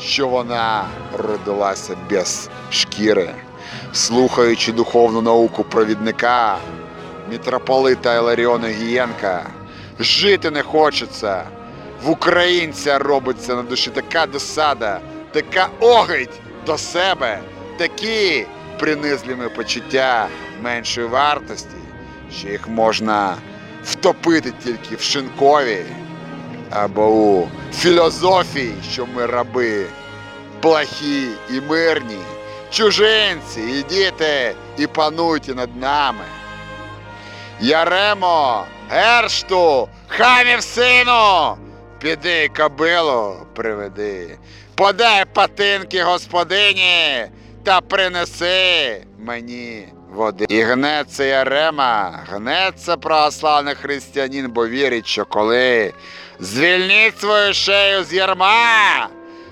що вона родилася без шкіри. Слухаючи духовну науку провідника, митрополита Іларіона Гієнка, жити не хочеться. В українця робиться на душі. Така досада, така огидь до себе, такі принизливі почуття меншої вартості, що їх можна втопити тільки в шинкові або у філософії, що ми раби, плохі і мирні, чужинці, і діти, і пануйте над нами. Яремо, Гершту, хамів сину, піди кобилу приведи, подай патинки господині та принеси мені води. І гнеться Ярема, гнеться православний християнин, бо вірить, що коли звільнить свою шею з ярма,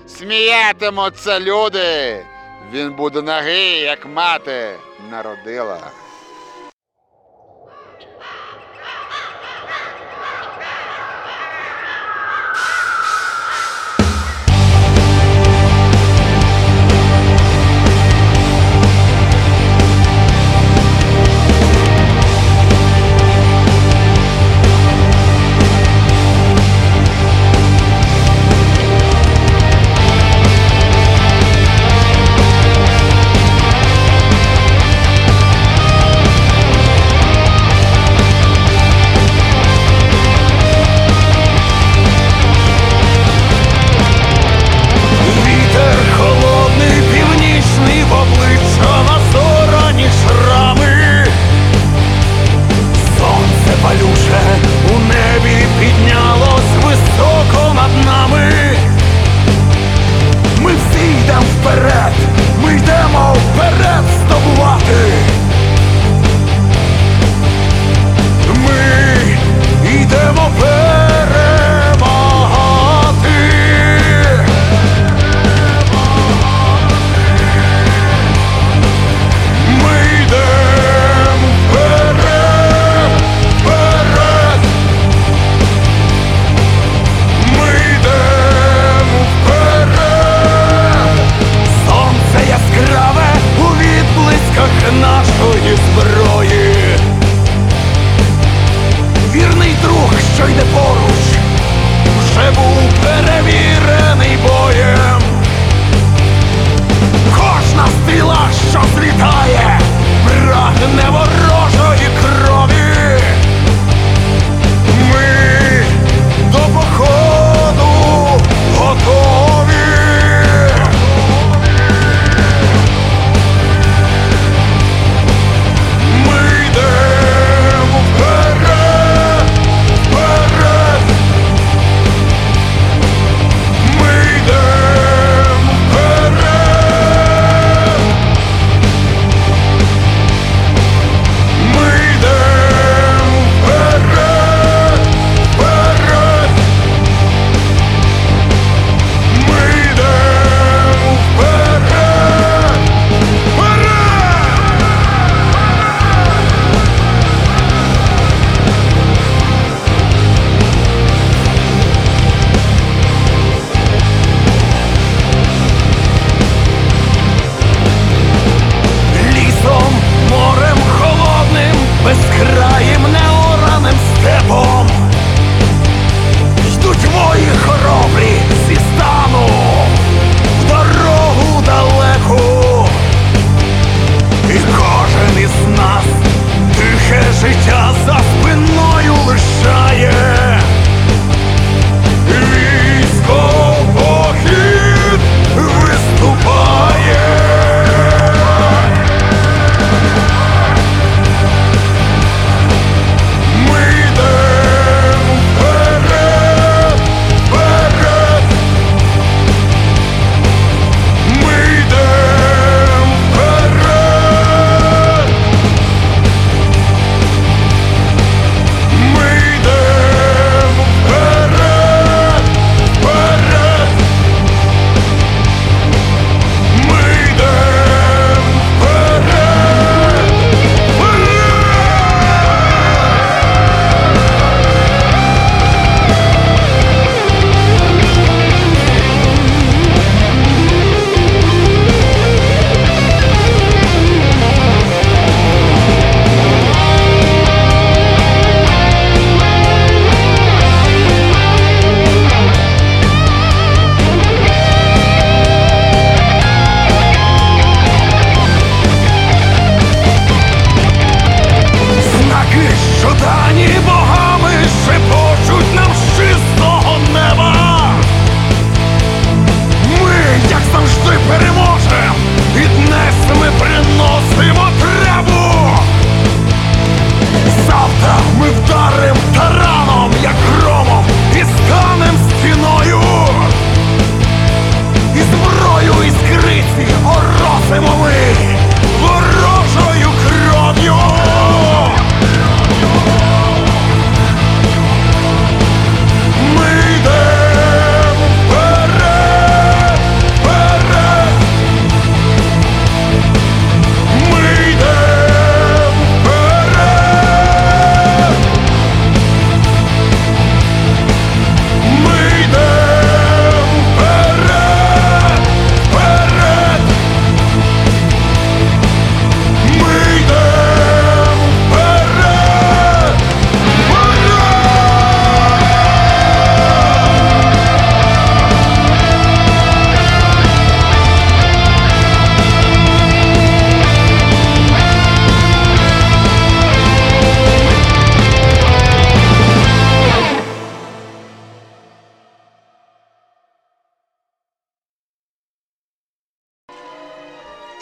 сміятимуться люди, він буде нагий, як мати народила.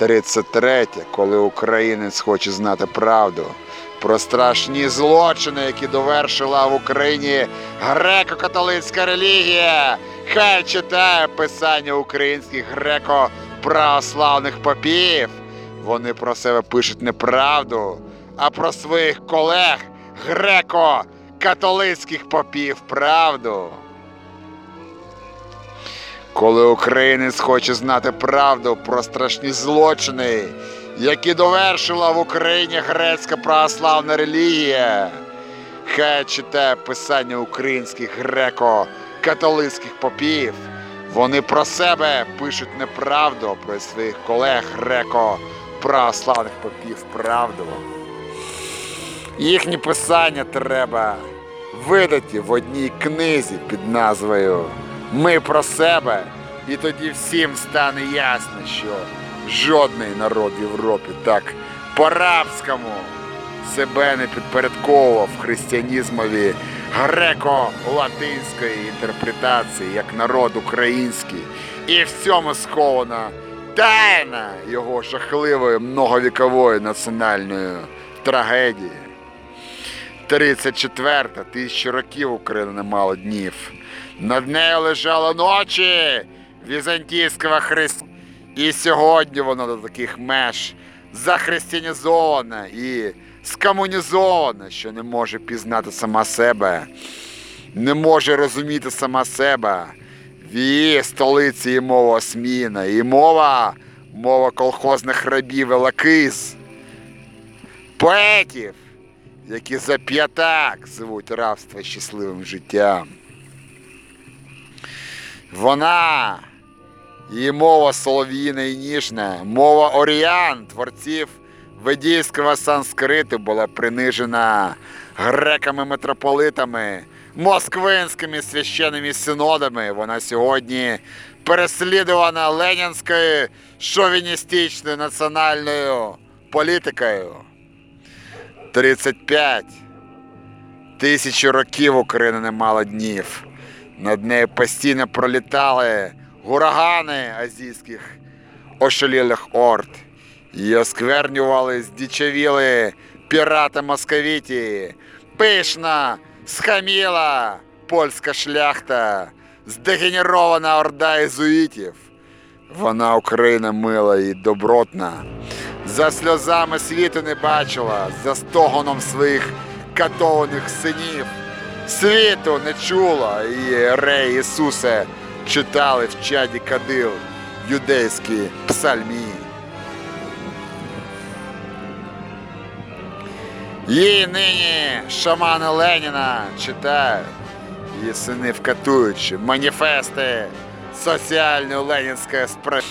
33. Коли українець хоче знати правду про страшні злочини, які довершила в Україні греко-католицька релігія, хай читає писання українських греко-православних попів. Вони про себе пишуть неправду, а про своїх колег греко-католицьких попів правду. Коли українець хоче знати правду про страшні злочини, які довершила в Україні грецька православна релігія, хай читає писання українських греко-католицьких попів. Вони про себе пишуть неправду, про своїх колег греко-православних попів правду. Їхні писання треба видати в одній книзі під назвою Ми про себе, і тоді всім стане ясно, що жодний народ в Європі так по-рабському себе не підпорядковував християнізмові греко-латинської інтерпретації як народ український, і в цьому схована тайна його жахливої многовікової національної трагедії. 34 тисячі років Україна не мала днів. Над нею лежали ночі візантійського христ. І сьогодні воно до таких меж захристиянізоване і скомунізоване, що не може пізнати сама себе, не може розуміти сама себе. В її столиці і мова осміна, і мова, мова колхозних рабів і лакиз, поетів, які за п'ятак звуть рабство щасливим життям. Вона, її мова солов'їна і ніжна, мова оріян, творців ведійського санскриту була принижена греками-митрополитами, москвинськими священними синодами. Вона сьогодні переслідувана ленінською шовіністичною національною політикою. 35 тисячі років Україна не мала днів. Над нею постійно пролітали урагани азійських ошалілих орд. Її осквернювали, здичавіли пірати московіті, пишна, схаміла польська шляхта, здегенерована орда ізуїтів. Вона Україна мила і добротна. За сльозами світу не бачила, за стогоном своїх катованих синів. Світу не чула, і рей Ісусе читали в чаді кадил юдейські псальмі. Її нині шамани Леніна читають, її сини вкатуючи маніфести соціальної ленінської спри.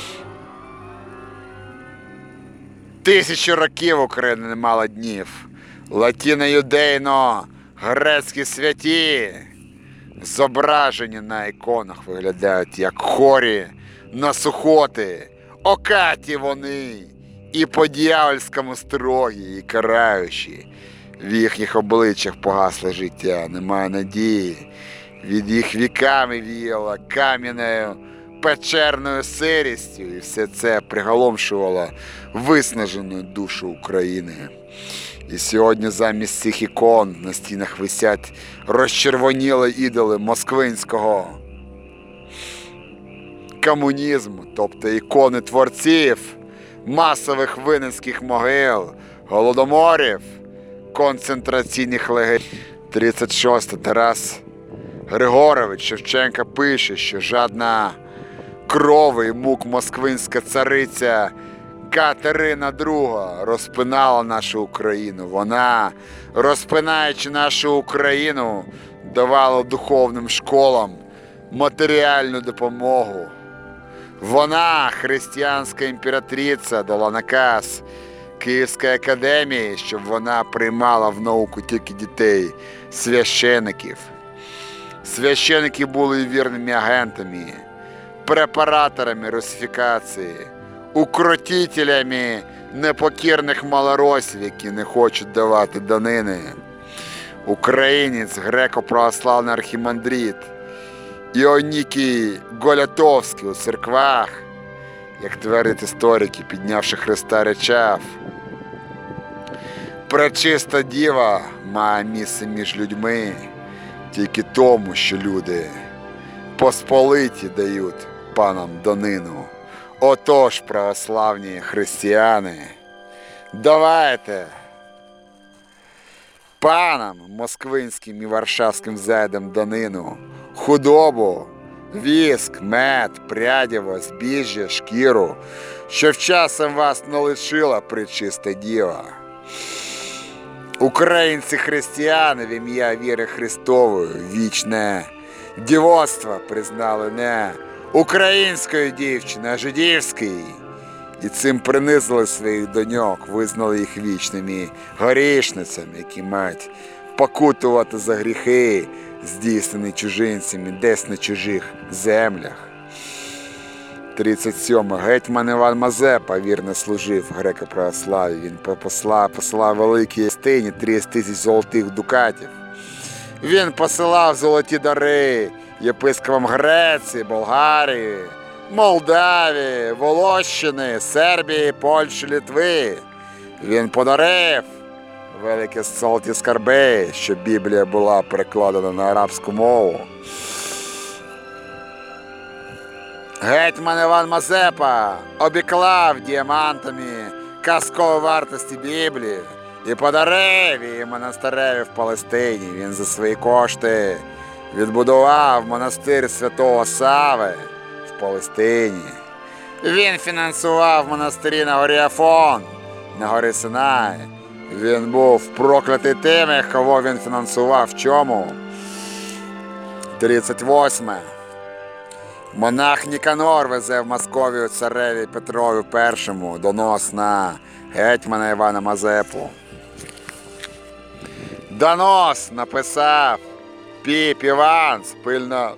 Тисячі років Україна не мала днів. Латино-юдейно, грецькі святі, зображені на іконах виглядають як хорі на сухоти, окаті вони, і по дьявольському строгі, і караючі. В їхніх обличчях погасло життя, немає надії. Від їх віками віяло кам'яною печерною сирістю, і все це приголомшувало виснажену душу України. І сьогодні замість цих ікон на стінах висять розчервоніли ідоли москвинського комунізму, тобто ікони творців, масових виненських могил, голодоморів, концентраційних лагерів. 36 Тарас Григорович Шевченка пише, що жадна крови і мук москвинська цариця Катерина II розпинала нашу Україну. Вона, розпинаючи нашу Україну, давала духовним школам матеріальну допомогу. Вона, християнська імператриця, дала наказ Київської академії, щоб вона приймала в науку тільки дітей, священиків. Священики були вірними агентами, препараторами русифікації, укротителями непокірних малоросів, які не хочуть давати данини. Українець, греко-православний архімандрит, Іонікій Голятовський у церквах, як твердять історики, піднявши Христа речав. Пречиста діва має місце між людьми тільки тому, що люди посполиті дають панам данину. Отож, православні християни, давайте панам москвинським і варшавським зайдам данину, худобу, віск, мед, прядіво, збіжжя, шкіру, що вчасом вас не лишила причиста діва. Українці християни в ім'я віри Христової вічне дівоцтво признали не української дівчини, а жидівської. І цим принизили своїх доньок, визнали їх вічними горішницями, які мають покутувати за гріхи, здійснені чужинцями десь на чужих землях. 37. Гетьман Іван Мазепа вірно служив греко-православі. Він послав, посилав великій стині 30 тисяч золотих дукатів. Він посилав золоті дари єпископам Греції, Болгарії, Молдавії, Волощини, Сербії, Польщі, Литви. Він подарив великі золоті скарби, щоб Біблія була перекладена на арабську мову. Гетьман Іван Мазепа обіклав діамантами казкову вартості Біблії і подарив її монастиреві в Палестині. Він за свої кошти відбудував монастир Святого Сави в Палестині. Він фінансував монастирі на горі Афон, на горі Синай. Він був проклятий тими, кого він фінансував. В чому? 38. Монах Ніканор везе в Московію цареві Петрові І донос на гетьмана Івана Мазепу. Донос написав Піп Іван спільно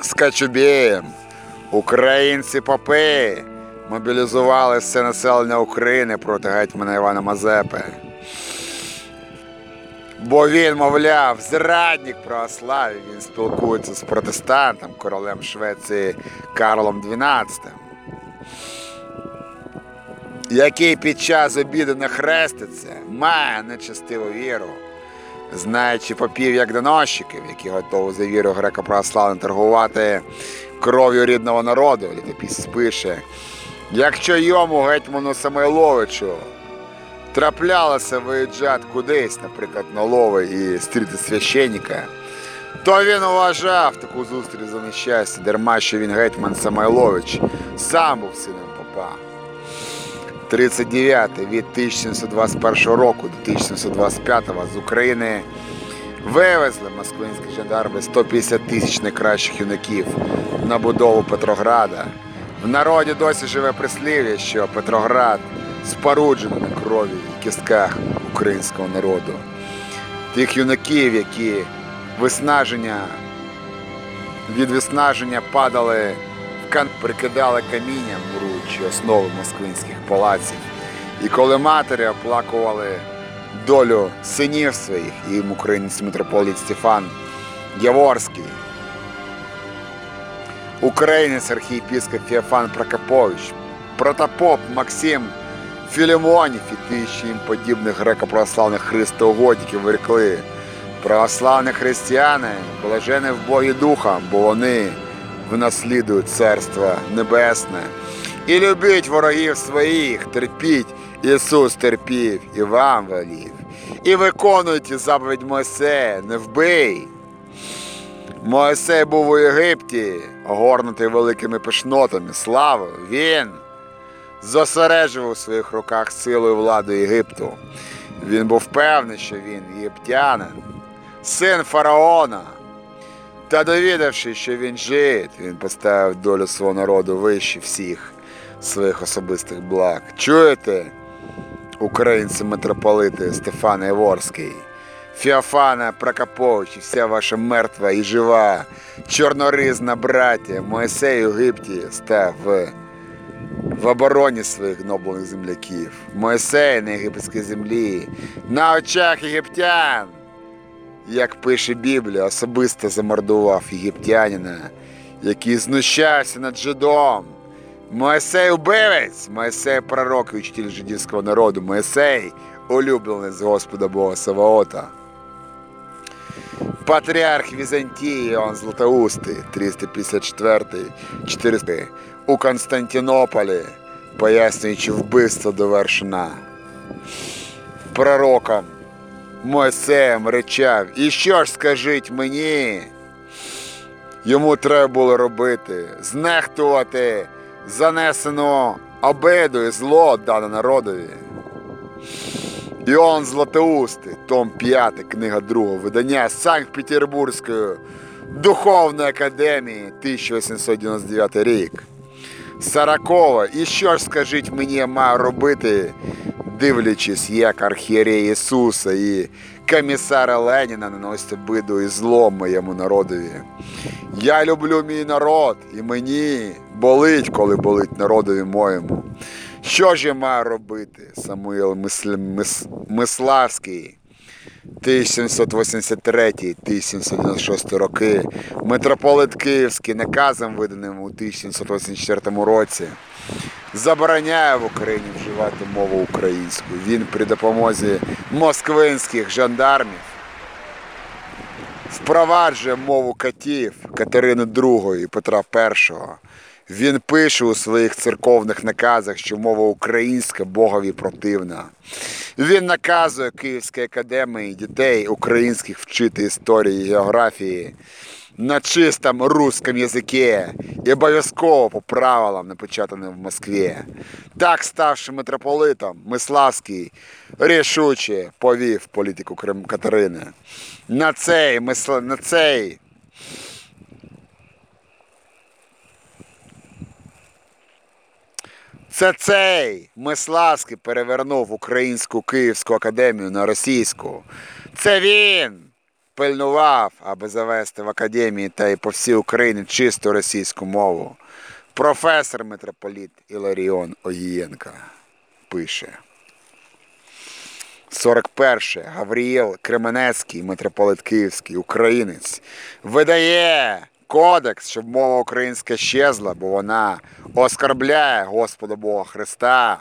з Качубієм. Українці попи мобілізували все населення України проти гетьмана Івана Мазепи. Бо він, мовляв, зрадник православ'я, він спілкується з протестантом, королем Швеції Карлом XII, який під час обіду не хреститься, має нечестиву віру, знаючи попів як доносчиків, які готові за віру греко-православно торгувати кров'ю рідного народу, літопис пише, якщо йому гетьману Самойловичу траплялося виїжджати кудись, наприклад, на лови і зустріти священника, то він вважав таку зустріч за нещастя, дарма що він гетьман Самойлович, сам був сином попа. 39 від 1721 року до 1725 з України вивезли москвинські жандарми 150 тисяч найкращих юнаків на будову Петрограда. В народі досі живе прислів'я, що Петроград споруджений на крові і кістках українського народу. Тих юнаків, які виснаження від виснаження падали прикидали камінням, муруючи основи москвинських палаців. І коли матері оплакували долю синів своїх, їм український митрополит Стефан Яворський, українець архієпископ Феофан Прокопович, протопоп Максим Філімонів і тисячі їм подібних греко-православних христоугодників вирекли. Православні християни блажені в Богі Духа, бо вони внаслідують Царство Небесне. І любіть ворогів своїх, терпіть, Ісус терпів і вам велів. І виконуйте заповідь Мойсея, не вбий. Моїсей був у Єгипті, огорнутий великими пишнотами, славою. Він зосереджував у своїх руках силу і владу Єгипту. Він був певний, що він єгиптянин, син фараона. Та довідавши, що він жит, він поставив долю свого народу вище всіх своїх особистих благ. Чуєте, українці митрополити Стефан Іворський, Феофана Прокопович вся ваша мертва і жива, чорноризна браття, Моїсей у Єгипті став в обороні своїх гноблених земляків. Моїсей на єгипетській землі, на очах єгиптян, як пише Біблія, особисто замордував єгиптянина, який знущався над жидом, Моїсей убивець, Моїсей пророк і учитель жидівського народу, Моїсей улюбленець Господа Бога Саваота. Патріарх Візантії Іоанн Златоустий, 354 400 у Константинополі, пояснюючи вбивство довершена. Пророком Моїсеєм речав, і що ж скажіть мені? Йому треба було робити, знехтувати занесену обиду і зло дане народові. Іоанн Златоустий, том 5, книга 2 видання Санкт-Петербурзької Духовної академії 1899 рік. Сорокова. І що ж скажіть мені, маю робити, дивлячись, як архієрей Ісуса і комісара Леніна наносять обиду і зло моєму народові. Я люблю мій народ, і мені болить, коли болить народові моєму. Що ж я маю робити? Самуїл Мисль... Мис... Миславський, 1783-1796 роки, митрополит Київський наказом виданим у 1784 році. Забороняє в Україні вживати мову українську. Він при допомозі москвинських жандармів впроваджує мову катів Катерини II і Петра І. Він пише у своїх церковних наказах, що мова українська Богові противна. Він наказує Київській академії дітей українських вчити історії і географії на чистому русском язикі і обов'язково по правилам, напечатаним в Москві. Так, ставши митрополитом, Миславський рішуче повів політику Катерини. На цей, на цей Це цей Миславський перевернув українську Київську академію на російську. Це він пильнував, аби завести в академії та й по всій Україні чисту російську мову. Професор митрополіт Іларіон Огієнка пише. 41. Гавріїл Кременецький, митрополит Київський, українець, видає кодекс, щоб мова українська щезла, бо вона оскорбляє Господа Бога Христа.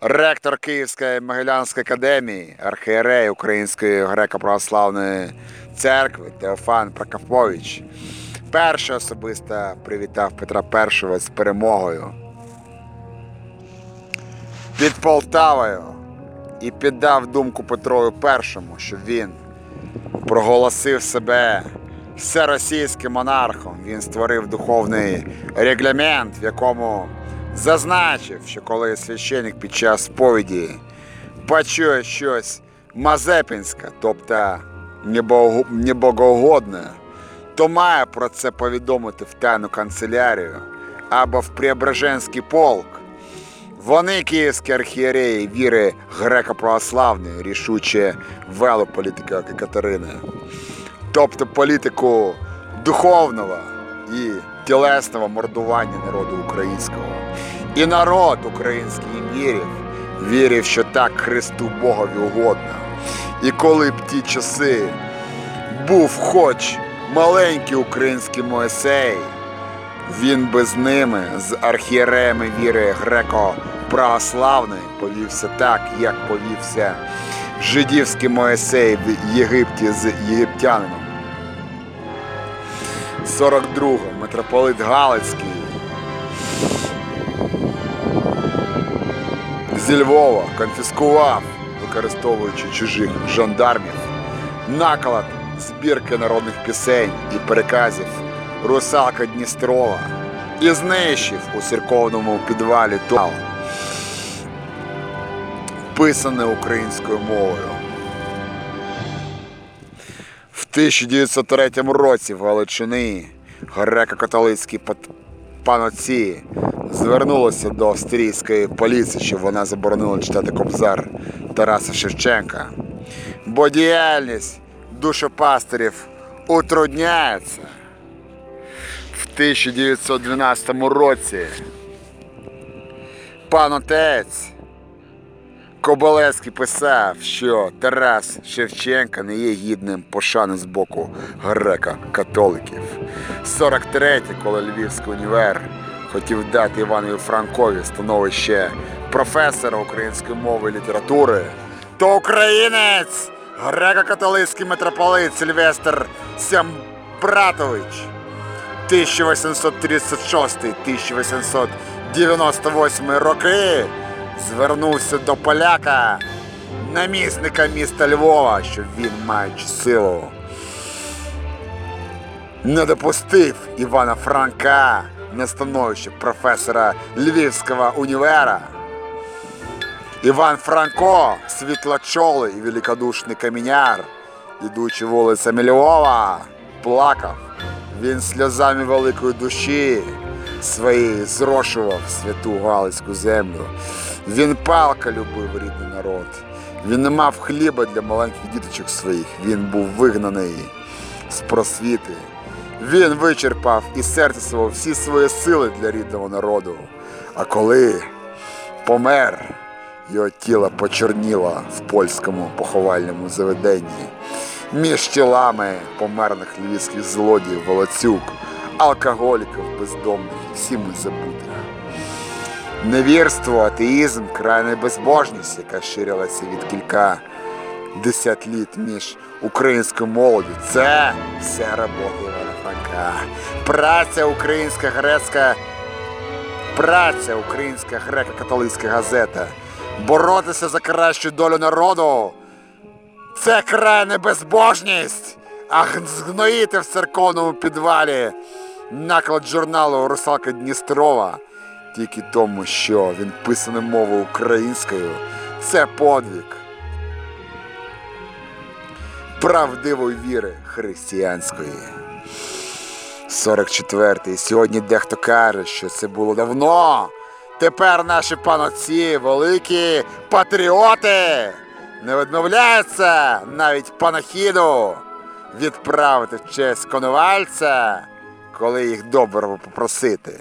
Ректор Київської Могилянської академії, архієрей Української греко-православної церкви Теофан Прокопович перший особисто привітав Петра І з перемогою під Полтавою і піддав думку Петрою І, що він проголосив себе всеросійським монархом. Він створив духовний регламент, в якому зазначив, що коли священик під час сповіді почує щось мазепинське, тобто небого- небогоугодне, то має про це повідомити в тайну канцелярію або в Преображенський полк. Вони, київські архієреї віри греко-православної, рішуче вели політика Катерини. Тобто політику духовного і тілесного мордування народу українського. І народ український вірив, вірив, що так Христу Богові угодно. І коли б ті часи був хоч маленький український Моїсей, він би з ними, з архієреями віри греко-православної, повівся так, як повівся жидівський Моїсей в Єгипті з єгиптянином. 42 митрополит Галицький зі Львова конфіскував, використовуючи чужих жандармів, наклад збірки народних пісень і переказів Русалка Дністрова і знищив у церковному підвалі тал, писане українською мовою. 1903 році в Галичині греко-католицькі паноці звернулися до австрійської поліції, щоб вона заборонила читати кобзар Тараса Шевченка. Бо діяльність душопасторів утрудняється. В 1912 році пан отець Кобилецький писав, що Тарас Шевченка не є гідним пошани з боку грека-католиків. 43-й, коли Львівський універ хотів дати Іванові Франкові становище професора української мови і літератури, то українець, греко-католицький митрополит Сильвестр Сямбратович 1836-1898 роки звернувся до поляка, намісника міста Львова, щоб він, маючи силу, не допустив Івана Франка на становище професора Львівського універа. Іван Франко, світлочолий і великодушний каміняр, ідучи вулицями Львова, плакав. Він сльозами великої душі своєї зрошував святу Галицьку землю. Він палка любив рідний народ. Він не мав хліба для маленьких діточок своїх. Він був вигнаний з просвіти. Він вичерпав із серця свого всі свої сили для рідного народу. А коли помер, його тіло почорніло в польському поховальному заведенні. Між тілами померлих львівських злодіїв, волоцюк, алкоголіків, бездомних і всім забутих. Невірство, атеїзм, крайня безбожність, яка ширилася від кілька десятліт між українською молоддю. Це все робота Івана. Праця українська грецька, праця українська греко-католицька газета. Боротися за кращу долю народу. Це крайня безбожність. А згноїти в церковному підвалі наклад журналу Русалка Дністрова тільки тому, що він писаний мовою українською. Це подвиг правдивої віри християнської. 44-й. Сьогодні дехто каже, що це було давно. Тепер наші панотці, великі патріоти, не відмовляються навіть панахіду відправити в честь конувальця, коли їх добре попросити.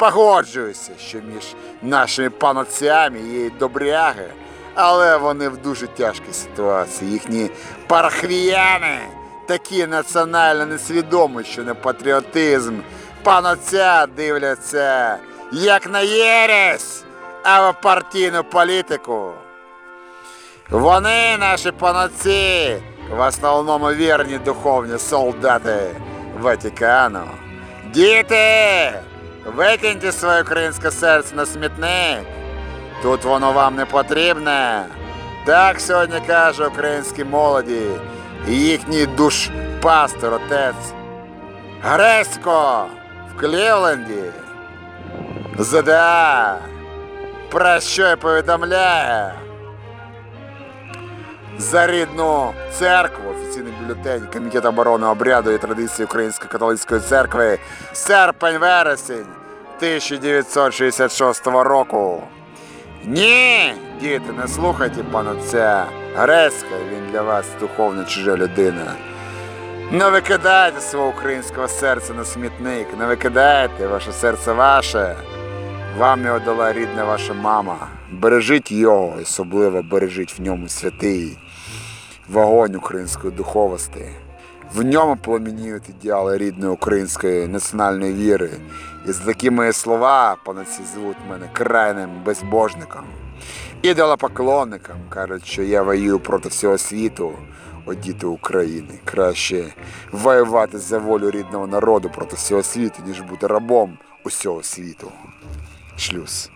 Погоджуюся, що між нашими панотцями є добряги, але вони в дуже тяжкій ситуації. Їхні парахвіяни такі національно несвідомі, що на патріотизм панотця дивляться як на єресь, а в партійну політику. Вони, наші панотці, в основному вірні духовні солдати Ватикану. Діти, викиньте своє українське серце на смітник. Тут воно вам не потрібне. Так сьогодні каже українській молоді і їхній душпастор, отець Гресько в Клівленді. ЗДА. Про що й повідомляє за рідну церкву, офіційний бюлетень Комітету оборони обряду і традиції Української католицької церкви серпень-вересень 1966 року. Ні, діти, не слухайте пана отця. Грецька, він для вас духовно чужа людина. Не викидайте свого українського серця на смітник, не викидайте, ваше серце ваше. Вам його дала рідна ваша мама. Бережіть його, особливо бережіть в ньому святий вогонь української духовості. В ньому пламеніють ідеали рідної української національної віри. І за такі мої слова панаці звуть мене крайним безбожником. Ідолопоклонником кажуть, що я воюю проти всього світу, о діти України. Краще воювати за волю рідного народу проти всього світу, ніж бути рабом усього світу. Шлюз.